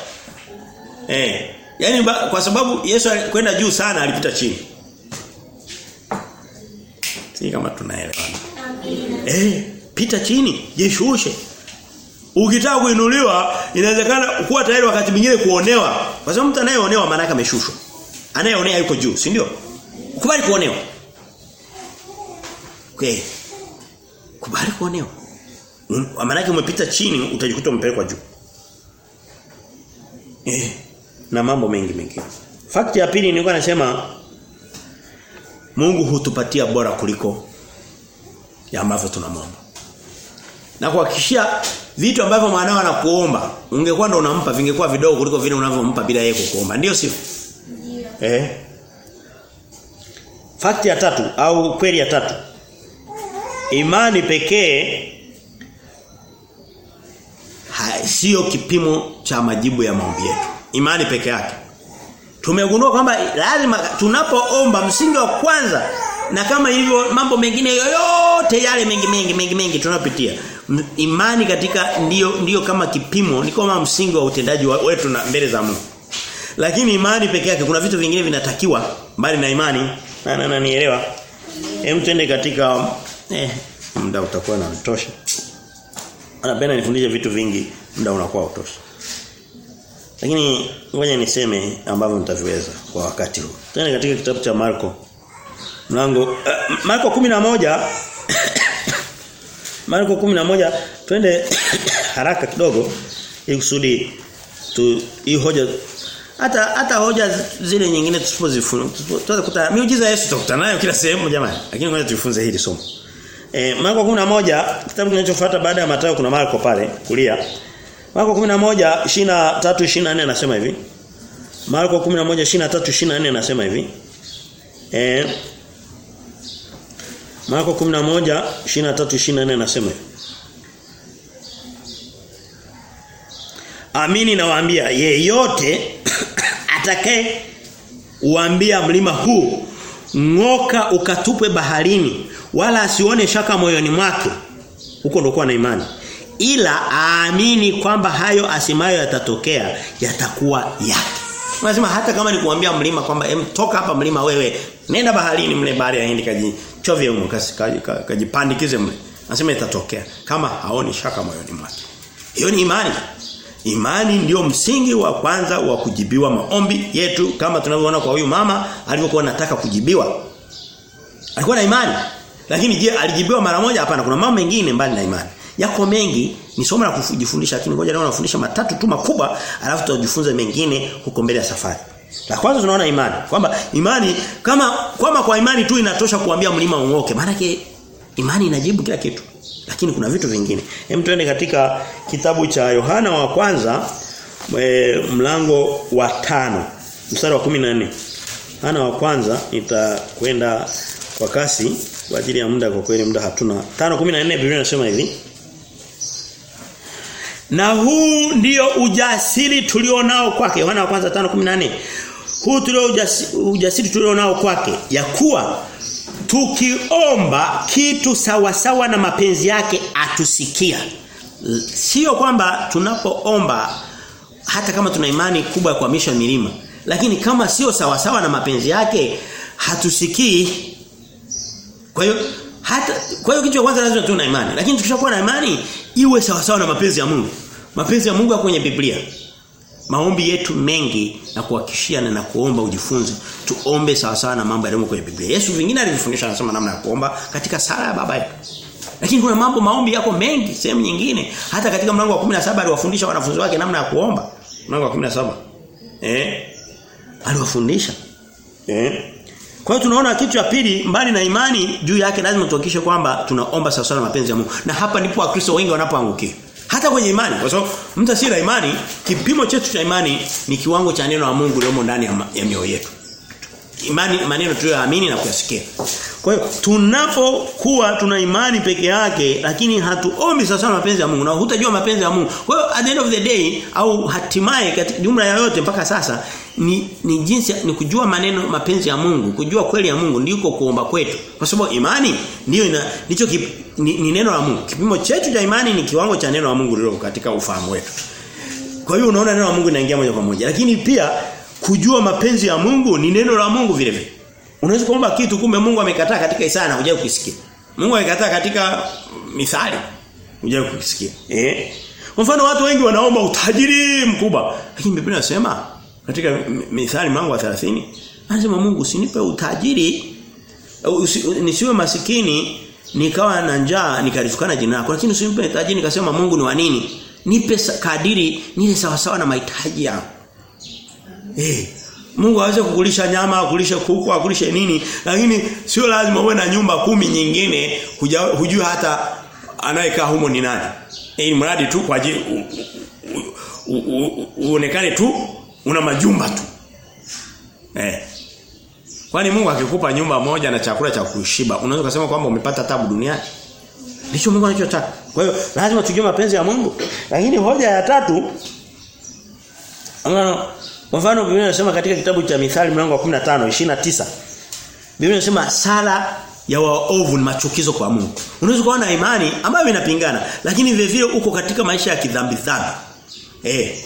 A: Eh, Yaani kwa sababu Yesu alikwenda juu sana alipita chini. Si kama tunaelewana. Eh, pita chini, jishushe. Ukitaka kuinuliwa inawezekana kuwa tayari wakati mwingine kuonewa. Kwa sababu mtu anayeonewa maana yake ameshushwa. Anayeonea yuko juu, si ndio? Kubali kuonewa. Okay. Kubali kuonewa. Maana yake umepita chini utajikuta umepelekwa juu. Eh, na mambo mengi mengi. Fakti ya pili nilikuwa nasema Mungu hutupatia bora kuliko ya ambavyo tunamwomba. Na kuhakikishia vitu ambavyo mwanao anakuomba, ungekuwa ndo unampa vingekuwa vidogo kuliko vile unavyompa bila yeye kukuomba. Ndio sio? ndio Eh. Fakti ya tatu au kweli ya tatu. Imani pekee sio kipimo cha majibu ya maombi yetu. Imani peke yake. Tumegundua kwamba lazima tunapoomba msingi wa kwanza na kama hivyo mambo mengine yoyote yale mengi mengi mengi mengi tunapitia imani katika ndiyo ndiyo kama kipimo ni kama msingi wa utendaji wetu na mbele za Mungu. Lakini imani peke yake kuna vitu vingine vinatakiwa mbali na imani. Na na, na nielewa. Hem twende katika eh muda utakuwa na mtosha. Anapenda nifundishe vitu vingi, muda unakuwa utoshi. Lakini ngoja niseme ambavyo nitaviweza kwa wakati huu. Tena katika kitabu cha Marko mlango uh, Marko 11 *coughs* Marko 11 twende *coughs* haraka kidogo ili kusudi tu hii hoja hata hata hoja zile nyingine tusipozifunza tutakuta miujiza Yesu tutakutana nayo kila sehemu jamani lakini ngoja tujifunze hili somo eh Marko 11 kitabu kinachofuata baada ya Mathayo kuna Marko pale kulia. Marko 11 23 24 anasema hivi. Marko 11 23 24 anasema hivi. Eh Marko 11 23 24 anasema hivi. Amini nawaambia yeyote *coughs* atakaye uambia mlima huu ngoka ukatupwe baharini wala asione shaka moyoni mwake. Huko ndo kuwa na imani. Ila aamini kwamba hayo asimayo yatatokea yatakuwa yake. Unasema hata kama nikuambia mlima kwamba em toka hapa mlima wewe nenda baharini mle bahari ya Hindi kaji chovye huko kajipandikize mle. Anasema itatokea kama haoni shaka moyoni mwake. Hiyo ni imani. Imani ndiyo msingi wa kwanza wa kujibiwa maombi yetu kama tunavyoona kwa huyu mama alivyokuwa anataka kujibiwa. Alikuwa na imani. Lakini je, alijibiwa mara moja? Hapana, kuna mambo mengine mbali na imani. Yako mengi ni somo la kujifundisha lakini ngoja leo nafundisha matatu tu makubwa alafu tutajifunza mengine huko mbele ya safari. La kwanza tunaona imani kwamba imani kama kama kwa imani tu inatosha kuambia mlima ung'oke maana imani inajibu kila kitu. Lakini kuna vitu vingine. Hem tuende katika kitabu cha Yohana wa kwanza e, mlango wa tano mstari wa 14. Yohana wa kwanza nitakwenda kwa kasi kwa ajili ya muda kwa kweli muda hatuna. 5:14 Biblia inasema hivi. Na huu ndio ujasiri tulionao kwake. Yohana wa kwanza 5:14. Huu tulio ujasiri, ujasiri tulionao kwake ya kuwa tukiomba kitu sawa sawa na mapenzi yake atusikia. Sio kwamba tunapoomba hata kama tuna imani kubwa ya kuhamisha milima, lakini kama sio sawa sawa na mapenzi yake hatusikii. Kwa hiyo hata kwa hiyo kitu cha kwanza lazima tuwe na imani, lakini tukishakuwa na imani iwe sawa sawa na mapenzi ya Mungu. Mapenzi ya Mungu ya kwenye Biblia. Maombi yetu mengi na kuhakishia na, kuomba ujifunze. Tuombe sawa sawa na mambo yaliyo kwenye Biblia. Yesu vingine alifundisha anasema namna ya kuomba katika sala ya baba yetu. Lakini kuna mambo maombi yako mengi sehemu nyingine. Hata katika mlango wa 17 aliwafundisha wanafunzi wake namna ya kuomba. Mlango wa 17. Eh? Aliwafundisha. Eh? Kwa hiyo tunaona kitu cha pili mbali na imani juu yake lazima tuhakikishe kwamba tunaomba sawa sawa mapenzi ya Mungu. Na hapa ndipo Wakristo wengi wanapoangukia. Hata kwenye imani kwa sababu mtu asiye na imani kipimo chetu cha imani ni kiwango cha neno la Mungu lilomo ndani ya, mioyo yetu. Imani maneno tuliyoamini na kuyasikia. Kwa hiyo tunapokuwa tuna imani peke yake lakini hatuombi sasa mapenzi ya Mungu na hutajua mapenzi ya Mungu. Kwa hiyo at the end of the day au hatimaye katika jumla ya yote mpaka sasa ni ni jinsi ni kujua maneno mapenzi ya Mungu, kujua kweli ya Mungu ndiko kuomba kwetu. Kwa sababu imani ndio ina ndicho ni, ni neno la Mungu. Kipimo chetu cha imani ni kiwango cha neno la Mungu lilo katika ufahamu wetu. Kwa hiyo unaona neno la Mungu linaingia moja kwa moja. Lakini pia kujua mapenzi ya Mungu ni neno la Mungu vile vile. Unaweza kuomba kitu kumbe Mungu amekataa katika Isaya na hujawahi kukisikia. Mungu amekataa katika Mithali. hujawahi kukisikia. Eh? Kwa mfano watu wengi wanaomba utajiri mkubwa. Lakini Biblia inasema katika Mithali mlango wa 30 anasema Mungu usinipe utajiri usi, nisiwe masikini nikawa na njaa nikarifukana jina lako lakini usinipe utajiri nikasema Mungu ni wa nini? Nipe kadiri nile sawa sawa na mahitaji yangu. Eh Mungu aweze kukulisha nyama, akulishe kuku, akulishe nini, lakini sio lazima uwe na nyumba kumi nyingine hujui hata anayekaa humo ni nani. Eh mradi tu kwa ajili uonekane tu una majumba tu. Eh. Kwani Mungu akikupa nyumba moja na chakula cha kushiba, unaweza kusema kwamba umepata tabu duniani? Ndicho Mungu anachotaka. Kwa hiyo lazima tujue mapenzi ya Mungu. Lakini hoja ya tatu kwa mfano Biblia inasema katika kitabu cha Mithali mlango wa 15 29 Biblia inasema sala ya waovu ni machukizo kwa Mungu. Unaweza kuwa na imani ambayo inapingana lakini vile vile uko katika maisha ya kidhambi dhambi. Eh.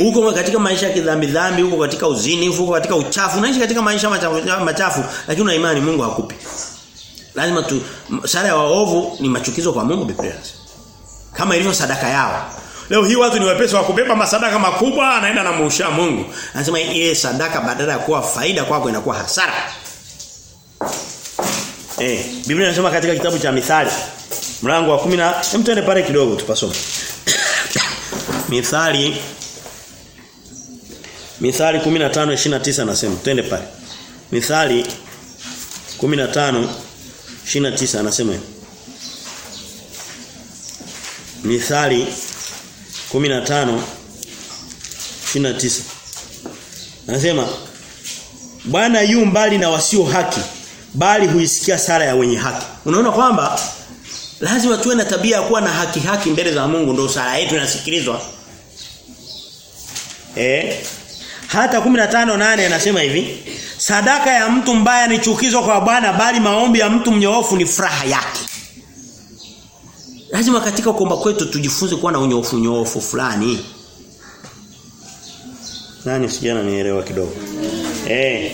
A: Uko katika maisha ya kidhambi dhambi, uko katika uzini, uko katika uchafu, unaishi katika maisha machafu, machafu lakini una imani Mungu hakupi. Lazima tu sala ya waovu ni machukizo kwa Mungu Biblia. Kama ilivyo sadaka yao. Leo hii watu ni wepesi wa kubeba masadaka makubwa anaenda na muusha Mungu. Anasema ile sadaka badala ya kuwa faida kwako inakuwa hasara. Eh, Biblia inasema katika kitabu cha Mithali mlango wa 10 na hem tuende pale kidogo tupasome. *coughs* Mithali Mithali 15:29 anasema twende pale. Mithali 15:29 anasema. Mithali 15:29 Anasema Bwana yu mbali na wasio haki bali huisikia sala ya wenye haki. Unaona kwamba lazima tuwe na tabia ya kuwa na haki haki mbele za Mungu ndio sala yetu inasikilizwa. Eh? Hata 15:8 anasema hivi, sadaka ya mtu mbaya ni chukizo kwa Bwana bali maombi ya mtu mnyoofu ni furaha yake. Lazima katika kuomba kwetu tujifunze kuwa na unyoofu nyoofu fulani. Nani sijana nielewa kidogo. Eh. Hey.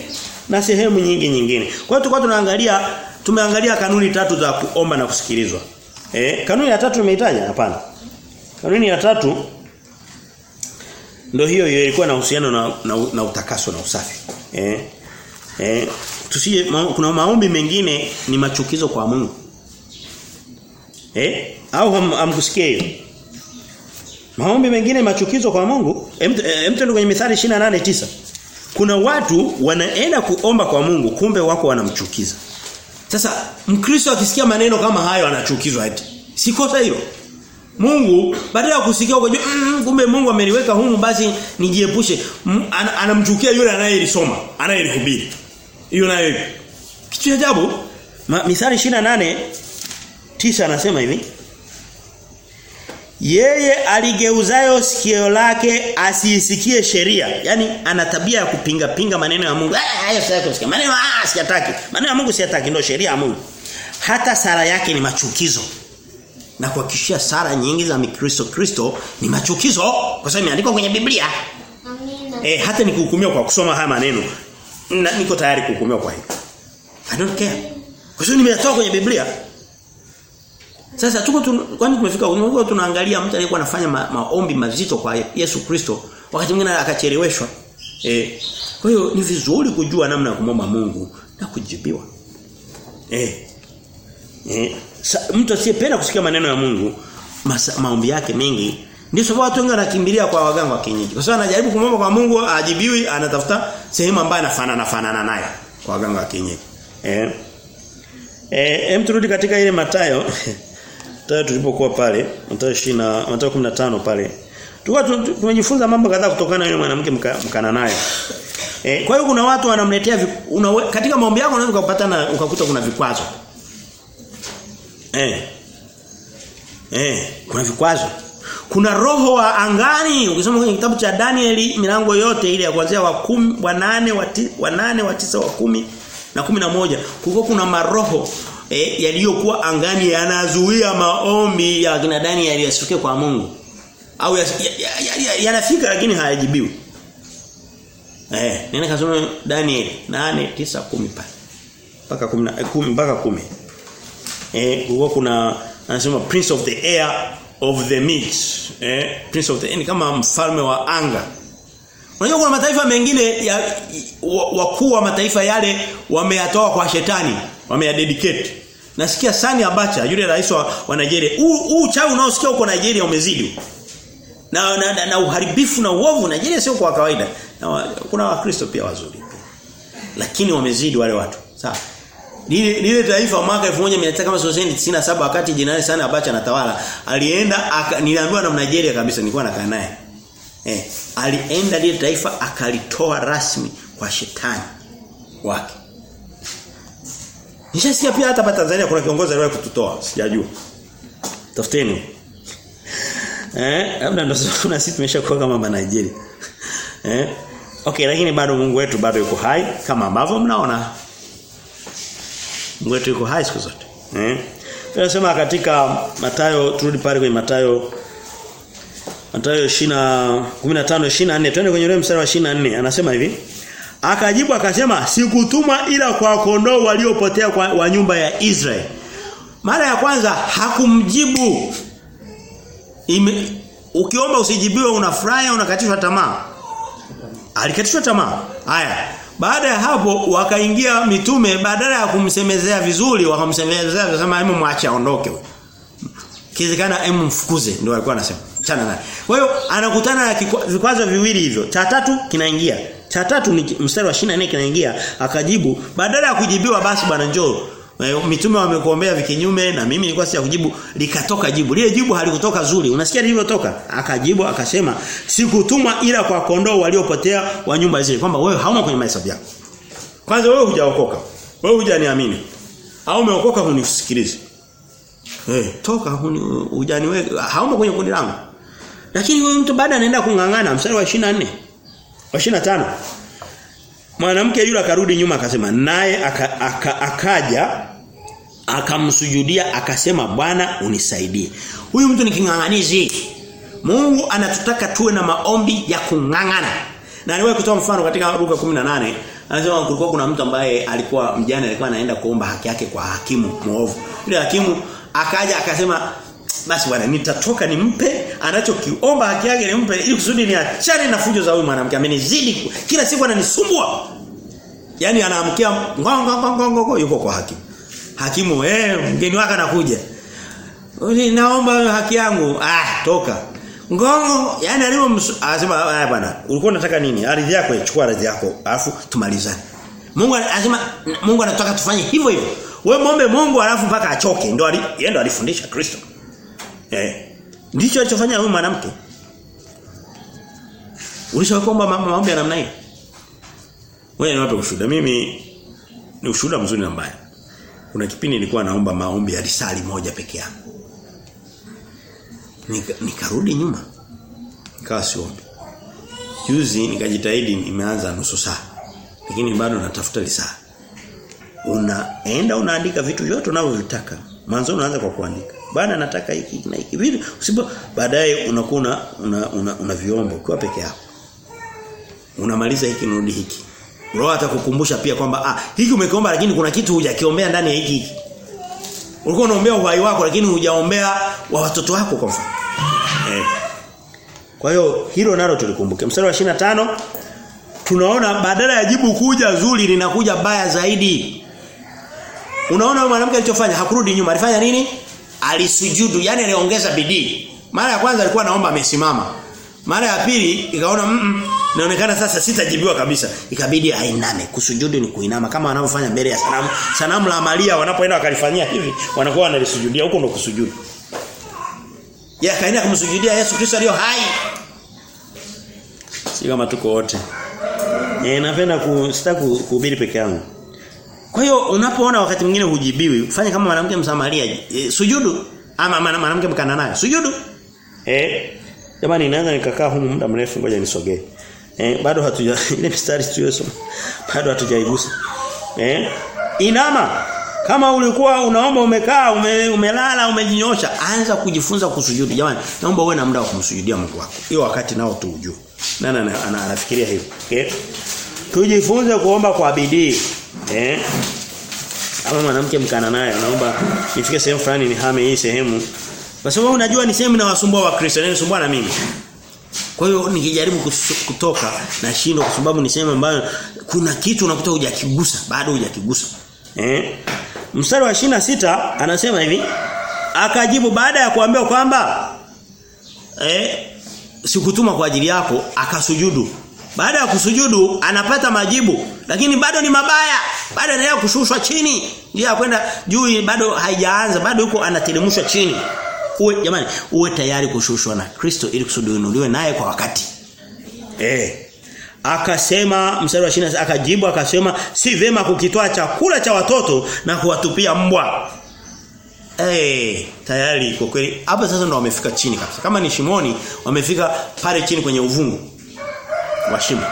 A: Na sehemu nyingi nyingine. Kwa hiyo tulikuwa tunaangalia tumeangalia kanuni tatu za kuomba na kusikilizwa. Eh, kanuni ya tatu nimeitaja? Hapana. Kanuni ya tatu ndio hiyo hiyo ilikuwa na uhusiano na, na, na utakaso na usafi. Eh. Eh, tusije ma, kuna maombi mengine ni machukizo kwa Mungu. Eh? Au hamkusikia hiyo? Maombi mengine machukizo kwa Mungu. Hem kwenye Mithali 28:9. Kuna watu wanaenda kuomba kwa Mungu kumbe wako wanamchukiza. Sasa Mkristo akisikia maneno kama hayo anachukizwa eti. Si kosa hilo. Mungu badala ya kusikia ukajua mm, kumbe Mungu ameniweka humu basi nijiepushe an, anamchukia yule anayelisoma, anayelihubiri. Hiyo nayo kitu cha ajabu. Mithali 28 tisa anasema hivi yeye aligeuzayo sikio lake asiisikie sheria. Yaani ana tabia ya kupinga pinga maneno ya Mungu. Hayo sitaki kusikia. Maneno ah siyataki. Maneno ya Mungu siyataki ndio sheria ya Mungu. Hata sala yake ni machukizo. Na kuhakikishia sara nyingi za Mikristo Kristo ni machukizo kwa sababu imeandikwa kwenye Biblia. Amina. Eh hata nikuhukumiwa kwa kusoma haya maneno. Na, niko tayari kuhukumiwa kwa hiyo. I don't care. Kwa sababu nimeyatoa kwenye Biblia. Sasa tuko tu, kwani tumefika huko tunaangalia mtu aliyekuwa anafanya ma, maombi mazito kwa Yesu Kristo wakati mwingine akacheleweshwa. Eh. Kwa hiyo ni vizuri kujua namna ya kumwomba Mungu na kujibiwa. Eh. Eh. Mtu asiyependa kusikia maneno ya Mungu masa, maombi yake mengi ndio sababu watu wengi wanakimbilia kwa waganga wa kienyeji. Kwa sababu anajaribu kumwomba kwa Mungu ajibiwi anatafuta sehemu ambayo anafanana fanana naye kwa waganga wa kienyeji. Eh. Eh, hem turudi katika ile Matayo *laughs* Matayo tulipokuwa pale, Matayo 20 Matayo 15 pale. Tulikuwa tumejifunza mambo kadhaa kutokana na yule mwanamke mkana naye. Eh, kwa hiyo kuna watu wanamletea katika maombi yako unaweza kupata na ukakuta kuna vikwazo. Eh. Eh, kuna vikwazo. Kuna roho wa angani. Ukisoma kwenye kitabu cha Danieli milango yote ile ya kuanzia wa 10 wa 8 wa 9 wa 8 wa 9 wa 10 na 11 kulikuwa kuna maroho eh, yaliyokuwa angani yanazuia maombi ya kina Danieli yasifike kwa Mungu. Au yanafika ya, ya, ya, ya lakini hayajibiwi. Eh, nenda kasoma Daniel 8 9 10 pale. Mpaka 10 10 mpaka 10. Eh, kuna anasema prince of the air of the meat Eh, prince of the air kama mfalme wa anga. Unajua kuna mataifa mengine ya wakuu wa mataifa yale wameyatoa kwa shetani, wameyadedicate. Nasikia Sani Abacha yule rais wa, wa Nigeria. Huu uchawi unaosikia huko Nigeria umezidi. Na, na, na, na uharibifu na uovu Nigeria sio kwa kawaida. Na kuna wakristo pia wazuri. Lakini wamezidi wale watu. Sawa. Lile taifa mwaka 1997 wakati Jenerali sana Abacha anatawala, alienda niliambiwa na Nigeria kabisa nilikuwa nakaa naye. Eh, alienda lile taifa akalitoa rasmi kwa shetani wake. Nishasikia pia hata hapa Tanzania kuna kiongozi aliwahi kututoa, sijajua. Tafuteni. Eh, labda ndo kuna sisi tumeshakuwa kama ma Nigeria. Eh? Okay, lakini bado Mungu wetu bado yuko hai kama ambavyo mnaona. Mungu wetu yuko hai siku zote. Eh? Tunasema katika Matayo turudi pale kwenye Matayo Mathayo 20 15 24 twende kwenye ule mstari wa 24 anasema hivi Akajibu akasema sikutumwa ila kwa kondoo waliopotea kwa wa nyumba ya Israeli. Mara ya kwanza hakumjibu. Ime, ukiomba usijibiwe unafurahi unakatishwa tamaa. Alikatishwa tamaa. Haya. Baada ya hapo wakaingia mitume badala ya kumsemezea vizuri wakamsemezea wakasema hemu mwache aondoke. Kizikana hemu mfukuze ndio alikuwa anasema. Chana naye. Kwa hiyo anakutana na vikwazo viwili hivyo. Cha tatu kinaingia. Cha tatu ni mstari wa 24 kinaingia akajibu badala ya kujibiwa basi bwana njoo mitume wamekuombea vikinyume na mimi nilikuwa sija kujibu likatoka jibu. Lile jibu halikutoka zuri. Unasikia lilivyotoka? Akajibu akasema sikutumwa ila kwa kondoo waliopotea wa nyumba zile kwamba wewe hauna kwenye mahesabu yako. Kwanza wewe hujaokoka. Wewe hujaniamini. Au umeokoka kunisikilize eh hey, toka hujani wewe hauna kwenye kundi langu. Lakini huyu mtu baada anaenda kungangana mstari wa 24 wa 25 Mwanamke yule akarudi nyuma akasema naye aka, aka, akaja akamsujudia akasema Bwana unisaidie. Huyu mtu ni king'ang'anizi. Mungu anatutaka tuwe na maombi ya kung'ang'ana. Na niwe kutoa mfano katika Luka 18 anasema kulikuwa kuna mtu ambaye alikuwa mjane alikuwa anaenda kuomba haki yake kwa hakimu mwovu. Yule hakimu akaja akasema basi bwana nitatoka nimpe anachokiomba haki yake nimpe ili kusudi niachane na fujo za huyu mwanamke. Amenizidi kila siku ananisumbua. Yani anaamkia ngongo ngongo ngongo yuko kwa hakimu. Hakimu eh mgeni wako anakuja. Naomba haki yangu. Ah toka. Ngongo yani alio anasema ah bwana ulikuwa unataka nini? Ardhi yako chukua ardhi yako alafu tumalizane. Mungu anasema Mungu anataka tufanye hivyo hivyo. Wewe muombe Mungu alafu mpaka achoke. Ndio yeye ndo alifundisha Kristo Eh. Ndicho alichofanya huyu mwanamke. Ulishakuomba maombi ya namna hiyo? Wewe ni wapi ushuhuda? Mimi ni ushuhuda mzuri na mbaya. Kuna kipindi nilikuwa naomba maombi ya risali moja peke yangu. Nika, nikarudi nyuma. Nikawa siombi. Juzi nikajitahidi nimeanza nusu saa. Lakini bado natafuta risali. Unaenda unaandika vitu vyote unavyovitaka. Mwanzo unaanza kwa kuandika. Bwana nataka hiki na hiki. vitu Usipo baadaye unakuwa una, una, una, viombo ukiwa peke yako. Unamaliza hiki nurudi hiki. Roho atakukumbusha pia kwamba ah hiki umekiomba lakini kuna kitu hujakiombea ndani ya hiki hiki. Ulikuwa unaombea uhai wako lakini hujaombea wa watoto wako kwa mfano. Eh. Kwa hiyo hilo nalo tulikumbuke. Mstari wa 25 tunaona badala ya jibu kuja zuri linakuja baya zaidi. Unaona mwanamke alichofanya hakurudi nyuma alifanya nini? Alisujudu yani aliongeza bidii. Mara ya kwanza alikuwa anaomba amesimama. Mara ya pili ikaona mm, -mm inaonekana sasa sitajibiwa kabisa. Ikabidi ainame. Kusujudu ni kuinama kama wanavyofanya mbele ya sanamu. Sanamu la Maria wanapoenda wakalifanyia hivi wanakuwa wanalisujudia huko ndo kusujudu. Ya kaenda kumsujudia Yesu Kristo aliyo hai. Si kama tuko wote. Eh napenda sita kuhubiri peke yangu. Kwa hiyo unapoona wakati mwingine hujibiwi, fanya kama mwanamke Msamaria, e, sujudu ama mwanamke mkana naye. Sujudu. Eh. Jamani inaanza nikakaa humu muda mrefu ngoja nisogee. Eh bado hatuja *laughs* ile mistari tuliyosoma bado hatujaigusa. Eh? Inama kama ulikuwa unaomba umekaa ume, umelala umejinyosha anza kujifunza kusujudu jamani naomba uwe na muda wa kumsujudia Mungu wako hiyo wakati nao tu ujue nani anafikiria hivyo okay? tujifunze kuomba kwa bidii eh? Kama mwanamke mkana naye anaomba nifike sehemu fulani nihame hii sehemu. Basi wewe unajua ni sehemu inawasumbua wa Kristo na mimi? Kwa hiyo nikijaribu kutoka na shindo kwa sababu ni sehemu ambayo kuna kitu unakuta hujakigusa bado hujakigusa. Eh? Mstari wa sita anasema hivi akajibu baada ya kuambiwa kwamba eh sikutuma kwa ajili yako akasujudu. Baada ya kusujudu anapata majibu lakini bado ni mabaya. Bado anaendelea kushushwa chini. Njia kwenda juu bado haijaanza, bado yuko anateremshwa chini. Uwe jamani, uwe tayari kushushwa na Kristo ili kusudi uinuliwe naye kwa wakati. Eh akasema mstari wa 20 akajibu akasema si vema kukitoa chakula cha watoto na kuwatupia mbwa. Eh, hey, tayari kwa kweli hapa sasa ndo wamefika chini kabisa. Kama ni shimoni wamefika pale chini kwenye uvungu wa shimo.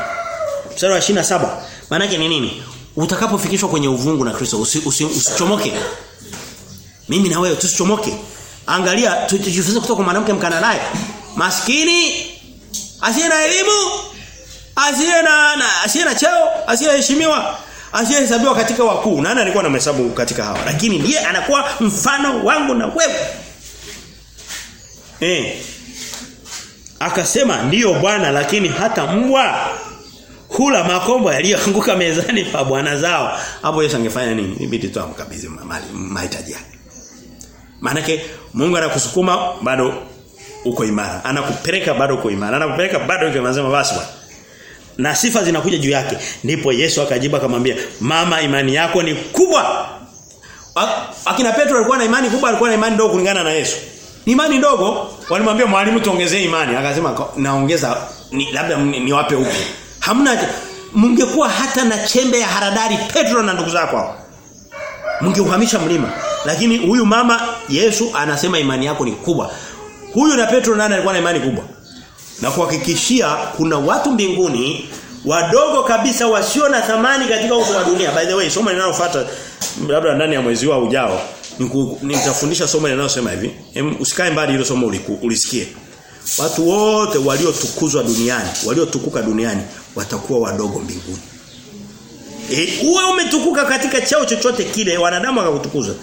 A: Mstari wa 27 maana yake ni nini? Utakapofikishwa kwenye uvungu na Kristo usichomoke. Usi, usi Mimi na wewe tusichomoke. Angalia tujifunze kutoka kwa mwanamke mkana naye. maskini asiye na elimu asiye na, na asiye na cheo asiyeheshimiwa asiyehesabiwa katika wakuu nani alikuwa na mahesabu katika hawa lakini ndiye anakuwa mfano wangu na wewe eh akasema ndiyo bwana lakini hata mbwa hula makombo yaliyoanguka mezani pa bwana zao hapo Yesu angefanya nini ibidi tu amkabidhi mahitaji yake Manake Mungu anakusukuma bado uko imara. Anakupeleka bado uko imara. Anakupeleka bado uko imara. basi bwana. Na sifa zinakuja juu yake. Ndipo Yesu akajibu akamwambia, "Mama imani yako ni kubwa." Akina Petro alikuwa na imani kubwa, alikuwa na imani ndogo kulingana na Yesu. Ni imani ndogo, walimwambia mwalimu tuongezee imani. Akasema naongeza ni, labda niwape upe. Hamna mungekuwa hata na chembe ya haradari Petro na ndugu zako hao. Mngeuhamisha mlima. Lakini huyu mama Yesu anasema imani yako ni kubwa. Huyu na Petro nani alikuwa na imani kubwa? Na kuhakikishia kuna watu mbinguni wadogo kabisa wasio na thamani katika uso wa dunia. By the way, somo linalofuata labda ndani ya mwezi wa ujao nitafundisha somo linalosema hivi. Em, usikae mbali hilo somo ulisikie. Watu wote waliotukuzwa duniani, waliotukuka duniani watakuwa wadogo mbinguni. E, uwe umetukuka katika chao chochote kile wanadamu akakutukuza.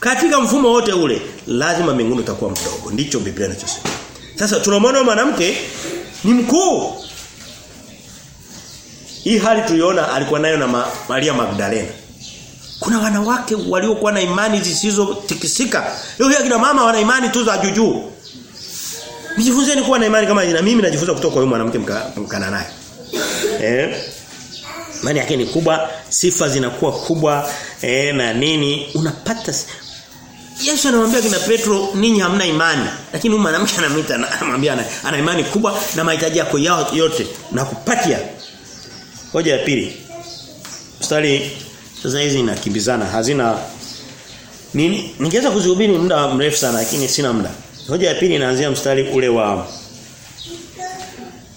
A: Katika mfumo wote ule lazima mbinguni utakuwa mdogo. Ndicho Biblia inachosema. Sasa tunamwona mwanamke ni mkuu. Hii hali tuliona alikuwa nayo na ma, Maria Magdalena. Kuna wanawake waliokuwa na imani zisizotikisika. Leo hii akina mama wana imani tu za jujuu. Nijifunzeni kuwa na imani kama na mimi najifunza kutoka kwa yule mwanamke mkana naye. Eh? Imani yake ni kubwa, sifa zinakuwa kubwa eh, na nini unapata Yesu anamwambia kina Petro ninyi hamna imani lakini mwanamke anamwita anamwambia ana, ana imani kubwa na mahitaji yako yote na kupatia. Hoja ya pili. Mstari sasa hizi inakimbizana hazina nini ningeweza kuzihubiri muda mrefu sana lakini sina muda. Hoja ya pili inaanzia mstari ule wa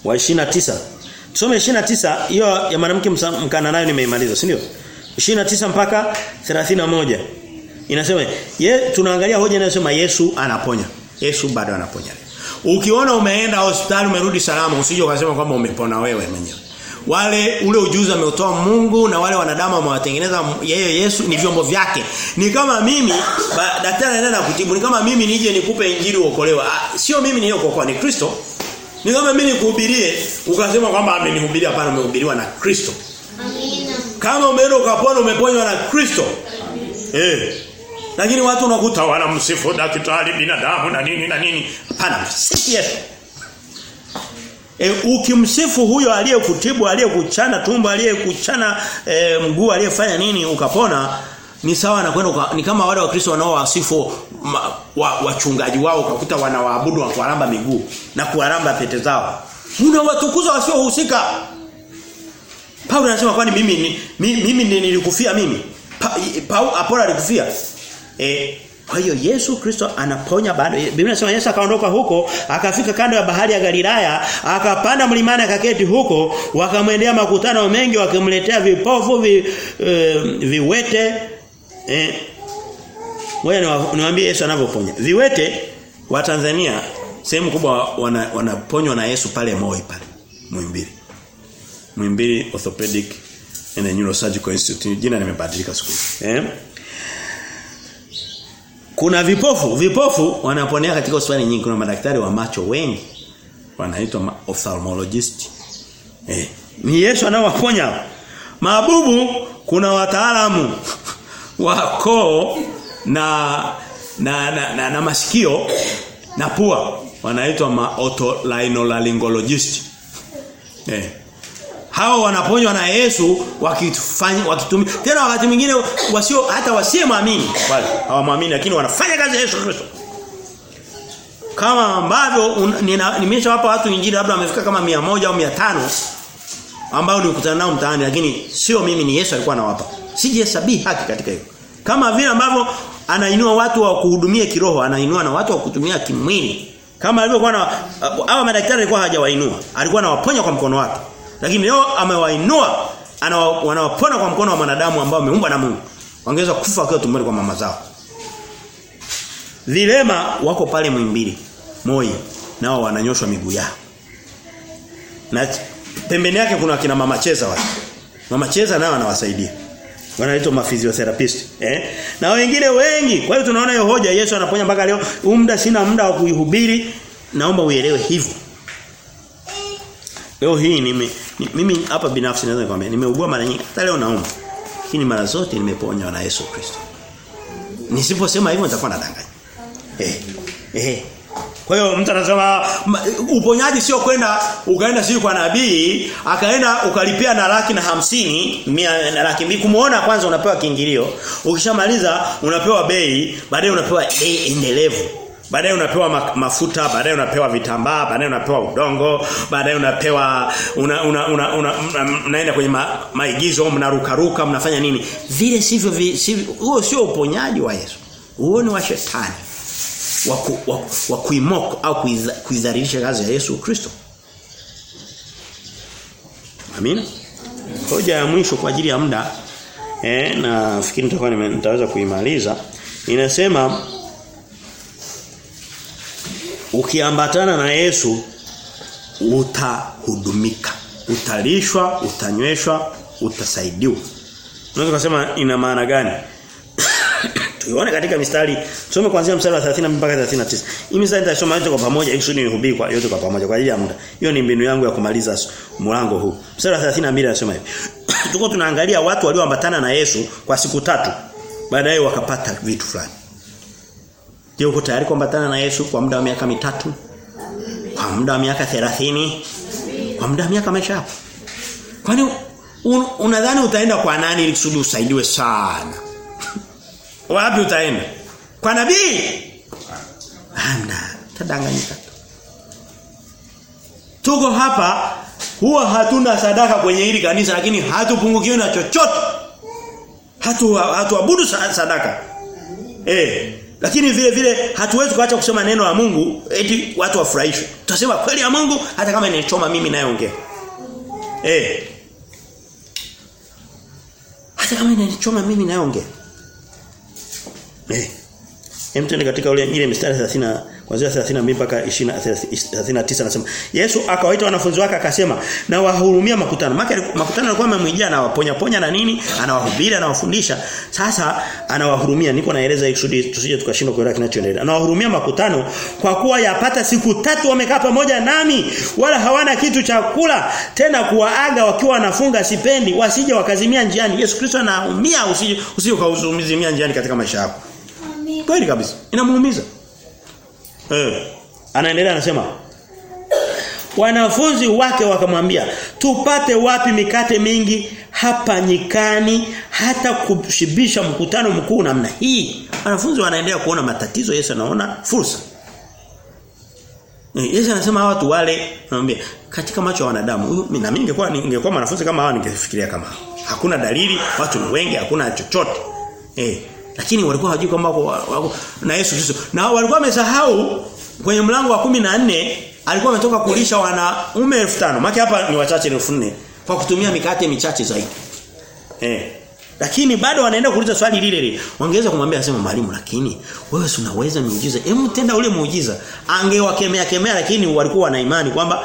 A: wa 29. Tusome 29 hiyo ya mwanamke mkana nayo nimeimaliza, si ndio? 29 mpaka 31. Inasema ye tunaangalia hoja inayosema Yesu anaponya. Yesu bado anaponya. Ukiona umeenda hospitali umerudi salama usije ukasema kwamba umepona wewe mwenyewe. Wale ule ujuzi ameutoa Mungu na wale wanadamu amewatengeneza yeye Yesu ni vyombo vyake. Ni kama mimi ba, daktari anaenda kutibu ni kama mimi nije nikupe injili uokolewe. Ah, sio mimi niliyokuokoa ni Kristo. Ni kama mimi nikuhubirie ukasema kwamba amenihubiria hapana umehubiriwa na Kristo. Amina. Kama umeenda ukapona umeponywa na Kristo. Eh. Lakini watu unakuta wanamsifu daktari binadamu na nini na nini. Hapana, si Yesu. E, ukimsifu huyo aliyekutibu, aliyekuchana tumbo, aliyekuchana e, mguu, aliyefanya nini ukapona ni sawa na kwenda ni kama wale wakristo wanaowasifu wachungaji wa wao ukakuta wanawaabudu wa kuaramba miguu na kuaramba pete zao. Unawatukuza wasiohusika. Paulo anasema kwani mimi mimi, mimi nilikufia mimi. Pa, Paulo alikufia. Eh kwa hiyo Yesu Kristo anaponya bado. Biblia inasema Yesu akaondoka huko akafika kando ya bahari ya Galilaya akapanda mlimani akaketi huko wakamwendea makutano mengi wakimletea vipofu vi, e, viwete eh Ngoja niwaambie Yesu anavyoponya. Viwete wa Tanzania sehemu kubwa wanaponywa wana na Yesu pale Moi pale. Muimbili. Muimbili Orthopedic and Neurosurgical Institute. Jina limebadilika siku Eh? Kuna vipofu, vipofu wanaponea katika hospitali nyingi kuna madaktari wa macho wengi wanaitwa ophthalmologist. Eh, ni Yesu anawaponya. Mabubu kuna wataalamu wako na na, na, na, na masikio na pua wanaitwa ma otolaryngologist. Eh. Hao wanaponywa na Yesu wakifanya wakitumia tena wakati mwingine wasio hata wasiemwamini wale hawamwamini lakini wanafanya kazi ya Yesu Kristo. Kama ambavyo nimeshawapa watu injili labda wamefika kama mia moja au mia tano ambao nilikutana nao mtaani lakini sio mimi ni Yesu alikuwa anawapa. Sijihesabii haki katika hiyo. Kama vile ambavyo anainua watu wa kuhudumia kiroho, anainua na watu wa kutumia kimwili. Kama alivyokuwa na hawa madaktari alikuwa hajawainua, alikuwa anawaponya kwa mkono wake. Lakini leo amewainua, wanawapona kwa mkono wa mwanadamu ambao ameumbwa na Mungu. Wangeweza kufa wakiwa tumboni kwa mama zao. Vilema wako pale Mwimbili, Moi. nao wananyoshwa miguu yao. Na pembeni yake kuna kina mama cheza watu. Mama cheza nao anawasaidia. Wanaitwa maphysiotherapist, eh? Na wengine wengi. Kwa hiyo tunaona hiyo hoja Yesu anaponya mpaka leo, umda sina muda wa kuihubiri, naomba uelewe hivyo. Leo hii nime, ni, mimi hapa binafsi naweza nikwambia nimeugua mara nyingi. Hata leo naumwa. Lakini mara zote nimeponywa na Yesu Kristo. Nisiposema hivyo nitakuwa nadanganya. Eh. Eh. Kwa hiyo mtu anasema uponyaji sio kwenda ukaenda sio kwa nabii, akaenda ukalipia na laki na hamsini, mia na laki mbili kumuona kwanza unapewa kiingilio. Ukishamaliza unapewa bei, baadaye unapewa bei endelevu. Baadaye unapewa mafuta, baadaye unapewa vitambaa, baadaye unapewa udongo, baadaye unapewa una, una, una, una, mnaenda kwenye ma, maigizo, mnarukaruka, mnafanya nini? Vile sivyo huo sio uponyaji wa Yesu. Huo ni wa shetani wa, wa, wa kuimok au kuidhalilisha kazi ya Yesu Kristo. Amina. Hoja ya mwisho kwa ajili ya muda eh na fikiri nitakuwa nitaweza kuimaliza. Inasema ukiambatana na Yesu utahudumika, utalishwa, utanyweshwa, utasaidiwa. Unaweza kusema ina maana gani? *coughs* Tuione katika mistari tusome kuanzia mstari wa 30 mpaka 39. Hii mistari nitasoma yote kwa pamoja ili kusudi nihubiri kwa yote kwa pamoja kwa ajili ya muda. Hiyo ni mbinu yangu ya kumaliza mlango huu. Mstari wa 32 anasema hivi. *coughs* Tuko tunaangalia watu walioambatana na Yesu kwa siku tatu. Baadaye wakapata vitu fulani. Je, uko tayari kuambatana na Yesu kwa muda wa miaka mitatu? Kwa muda wa miaka 30? Kwa muda wa miaka maisha yako? Kwani un, unadhani utaenda kwa nani ili kusudi usaidiwe sana? *laughs* Wapi utaenda? Kwa nabii? Hamna, tadanganyika. Tuko hapa huwa hatuna sadaka kwenye hili kanisa lakini hatupungukiwi na chochote. Hatu hatuabudu sadaka. Eh, lakini vile vile hatuwezi kuacha kusema neno la Mungu eti watu wafurahishwe. Tutasema kweli ya Mungu hata kama inachoma mimi nayeongea. Eh. Hata kama inachoma mimi nayeongea. Eh. Hem tuende katika ule ile mistari 30 kuanzia 32 mpaka 20 39 anasema Yesu akawaita wanafunzi wake akasema na wahurumia makutano. Maki makutano alikuwa amemwijia na waponya ponya na nini, anawahubiri, anawafundisha. Sasa anawahurumia. Niko naeleza hii kusudi tusije tukashindwa kuelewa kinachoendelea. Anawahurumia makutano kwa kuwa yapata siku tatu wamekaa pamoja nami wala hawana kitu cha kula tena kuwaaga wakiwa wanafunga sipendi wasije wakazimia njiani. Yesu Kristo anaumia usije usije kauzumizimia njiani katika maisha yako. Kweli kabisa. Inamuumiza. Eh. Anaendelea anasema Wanafunzi wake wakamwambia, "Tupate wapi mikate mingi hapa nyikani hata kushibisha mkutano mkuu namna hii?" Wanafunzi wanaendelea kuona matatizo, Yesu anaona fursa. Yesu anasema watu wale, anamwambia, katika macho ya wanadamu, mimi na ningekuwa ningekuwa mwanafunzi kama hawa ningefikiria kama. Hakuna dalili, watu ni wengi, hakuna chochote. Eh, lakini walikuwa hawajui kwamba wako na Yesu Kristo. Na walikuwa wamesahau kwenye mlango wa kumi na nne alikuwa ametoka kulisha wanaume 5000. Maki hapa ni wachache 4000 kwa kutumia mikate michache zaidi. Eh. Lakini bado wanaenda kuuliza swali lile lile. Wangeweza kumwambia asema mwalimu lakini wewe si unaweza miujiza. Hebu tenda ule muujiza. Angewakemea kemea lakini walikuwa wana imani kwamba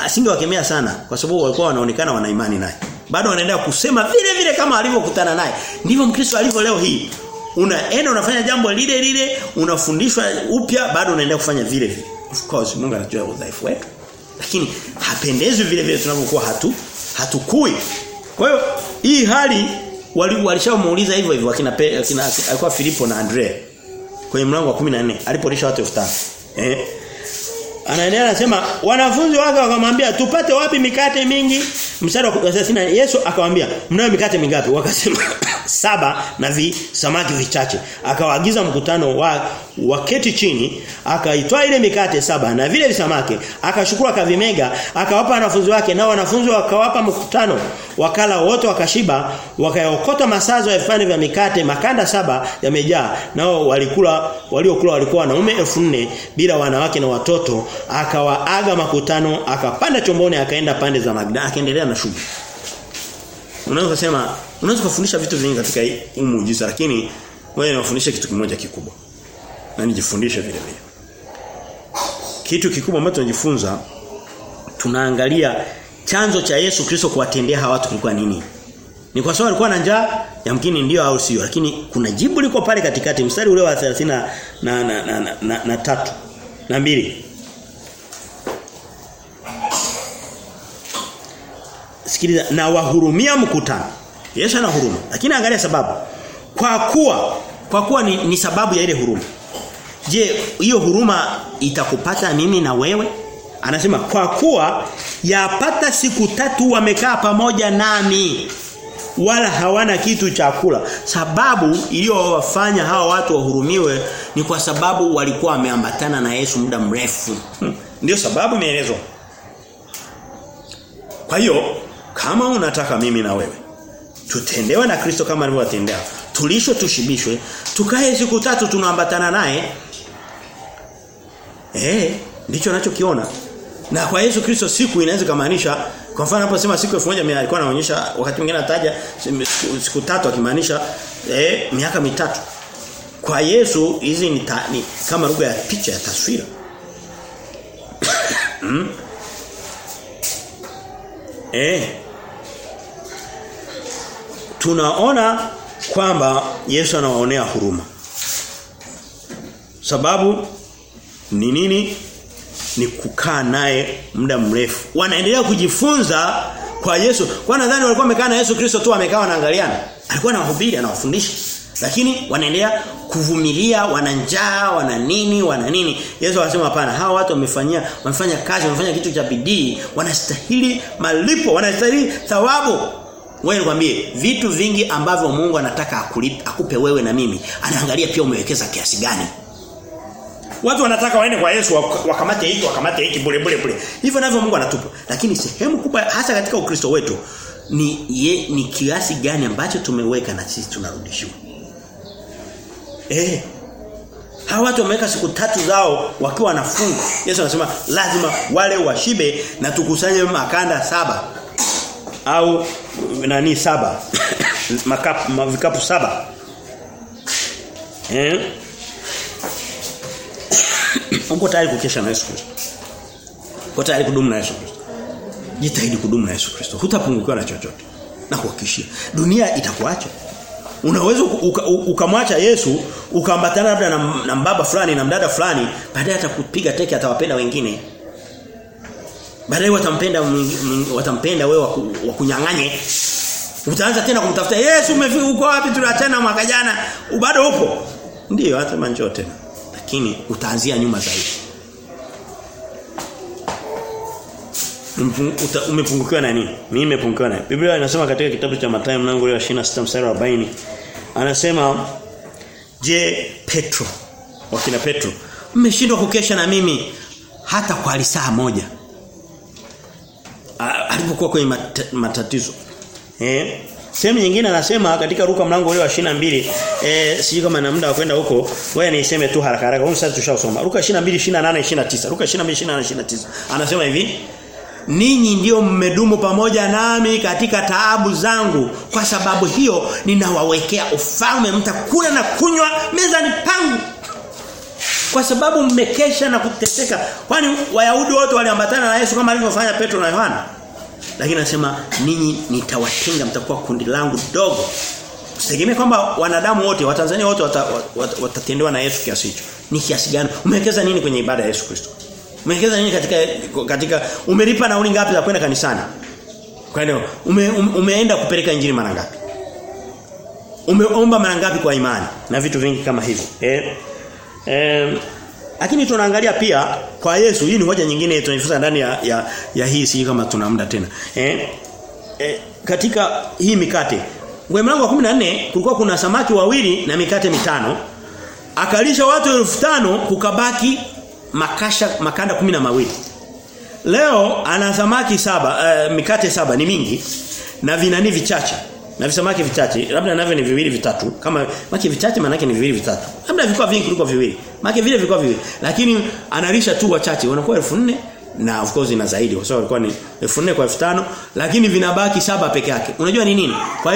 A: asingewakemea sana kwa sababu walikuwa wanaonekana wana imani naye. Bado wanaendelea kusema vile vile kama alivyokutana naye. Ndivyo Mkristo alivyo leo hii. Unaenda unafanya jambo lile lile, unafundishwa upya, bado unaendelea kufanya vile vile. Of course Mungu anajua udhaifu wetu. Lakini hapendezwi vile vile tunavyokuwa hatu hatukui. Kwa hiyo hii hali walishamuuliza hivyo hivyo akina akina alikuwa Filipo na Andrea kwenye mlango wa 14 alipolisha watu 5000. Eh? Anaendelea anasema wanafunzi wake wakamwambia tupate wapi mikate mingi? Mstari wa 30 Yesu akamwambia mnayo mikate mingapi? Wakasema saba na vi samaki vichache. Akawaagiza mkutano wa waketi chini, akaitoa ile mikate saba na vile visamaki, akashukuru akavimega, akawapa wanafunzi wake na wanafunzi wakawapa mkutano. Wakala wote wakashiba, wakayokota masazo ya vipande vya mikate makanda saba yamejaa. Nao walikula waliokula walikuwa wanaume 4000 bila wanawake na watoto. Akawaaga makutano, akapanda chomboni akaenda pande za Magdala, akaendelea na shughuli. Unaweza kusema unaweza kufundisha vitu vingi katika hii muujiza lakini wewe unafundisha kitu kimoja kikubwa. Na nijifundishe vile vile. kitu kikubwa ambacho tunajifunza tunaangalia chanzo cha Yesu Kristo kuwatendea hawa watu kulikuwa nini? Ni kwa sababu alikuwa na njaa, yamkini ndio au sio, lakini kuna jibu liko pale katikati mstari ule wa 30 na na na, na, na, na, na. Sikiliza na wahurumia mkutano. Yesu ana huruma, lakini angalia sababu. Kwa kuwa kwa kuwa ni, ni sababu ya ile huruma. Je, hiyo huruma itakupata mimi na wewe? Anasema kwa kuwa yapata siku tatu wamekaa pamoja nami wala hawana kitu cha kula. Sababu iliyowafanya hawa watu wahurumiwe ni kwa sababu walikuwa wameambatana na Yesu muda mrefu. Hmm. Ndio sababu imeelezwa. Kwa hiyo kama unataka mimi na wewe tutendewe na Kristo kama alivyowatendea. Tulishwe tushibishwe, tukae siku tatu tunaambatana naye. Eh, ndicho anachokiona. Na kwa Yesu Kristo siku inaweza kumaanisha kwa mfano hapo sema siku 1000 alikuwa anaonyesha wakati mwingine anataja siku, siku tatu akimaanisha eh miaka mitatu. Kwa Yesu hizi ni, ni kama lugha ya picha ya taswira. *coughs* mm. Eh. Tunaona kwamba Yesu anawaonea huruma. Sababu ni nini? Ni kukaa naye muda mrefu. Wanaendelea kujifunza kwa Yesu. Kwa nadhani walikuwa wamekaa na Yesu Kristo tu wamekaa wanaangaliana. Alikuwa anawahubiri, anawafundisha. Lakini wanaendelea kuvumilia, wana njaa, wana nini, wana nini. Yesu anasema hapana, hawa watu wamefanyia wamefanya kazi, wamefanya kitu cha bidii, wanastahili malipo, wanastahili thawabu. Wewe nikwambie vitu vingi ambavyo Mungu anataka akulipe, akupe wewe na mimi. Anaangalia pia umewekeza kiasi gani. Watu wanataka waende kwa Yesu wakamate hiki wakamate hiki bure bure bure. Hivyo navyo Mungu anatupa. Lakini sehemu kubwa hasa katika Ukristo wetu ni ye, ni kiasi gani ambacho tumeweka na sisi tunarudishiwa. Eh. Hawa watu wameweka siku tatu zao wakiwa wanafunga. Yesu anasema lazima wale washibe na tukusanye makanda saba au nani saba. Makapu mavikapu saba. Eh? Uko tayari kukesha na Yesu Kristo? Uko tayari kudumu na Yesu Kristo? Jitahidi kudumu na Yesu Kristo. Hutapungukiwa na chochote. Na kuhakikishia dunia itakuacha. Unaweza ukamwacha uka Yesu ukaambatana labda na, na mbaba fulani na mdada fulani baadaye atakupiga teke atawapenda wengine baadaye watampenda watampenda wewe wa kunyang'anye. Utaanza tena kumtafuta Yesu umefika uko wapi? Tuliachana mwaka jana. Bado upo? Ndiyo hata manjo tena. Lakini utaanzia nyuma zaidi. Umepungukiwa na nini? Mimi nimepungukiwa na Biblia inasema katika kitabu cha Mathayo mlango wa 26 mstari wa 40 anasema je Petro wakina Petro mmeshindwa kukesha na mimi hata kwa lisaa moja alipokuwa kwenye mat matatizo. Eh? Sehemu nyingine anasema katika Luka mlango ule wa 22 eh siji kama na muda wa kwenda huko wewe niiseme tu haraka haraka huko sasa tushausoma Luka 22 28 29 Luka 22 28 29 anasema hivi Ninyi ndio mmedumu pamoja nami katika taabu zangu. Kwa sababu hiyo ninawawekea ufalme mtakula na kunywa meza ni pangu. Kwa sababu mmekesha na kuteseka. Kwani wayahudi wote waliambatana na Yesu kama alivyofanya Petro na Yohana lakini anasema ninyi nitawatenga mtakuwa kundi langu dogo Usitegemee kwamba wanadamu wote Watanzania wote watatendewa na Yesu kiasi hicho. Ni kiasi gani? Umewekeza nini kwenye ibada ya Yesu Kristo? Umewekeza nini katika katika umelipa nauli ngapi za kwenda kanisani? Kwa hiyo ume, ume, umeenda kupeleka injili mara ngapi? Umeomba mara ngapi kwa imani na vitu vingi kama hivyo. Eh? Eh lakini tunaangalia pia kwa Yesu hii ni hoja nyingine tunajifunza ndani ya, ya ya hii si kama tuna muda tena. Eh? eh katika hii mikate Kwa mlango wa 14 kulikuwa kuna samaki wawili na mikate mitano. Akalisha watu elfu tano kukabaki makasha makanda kumi na mawili. Leo ana samaki saba, uh, mikate saba ni mingi na vinani vichache. Na visamaki vichache, labda navyo ni viwili vitatu. Kama maki vichache maana ni viwili vitatu. Labda vikuwa vingi kuliko viwili. Maki vile vikuwa viwili. Lakini analisha tu wachache, wanakuwa 4000 na of course ina zaidi kwa sababu ilikuwa ni 4000 kwa 5000 lakini vinabaki saba peke yake. Unajua ni nini? Kwa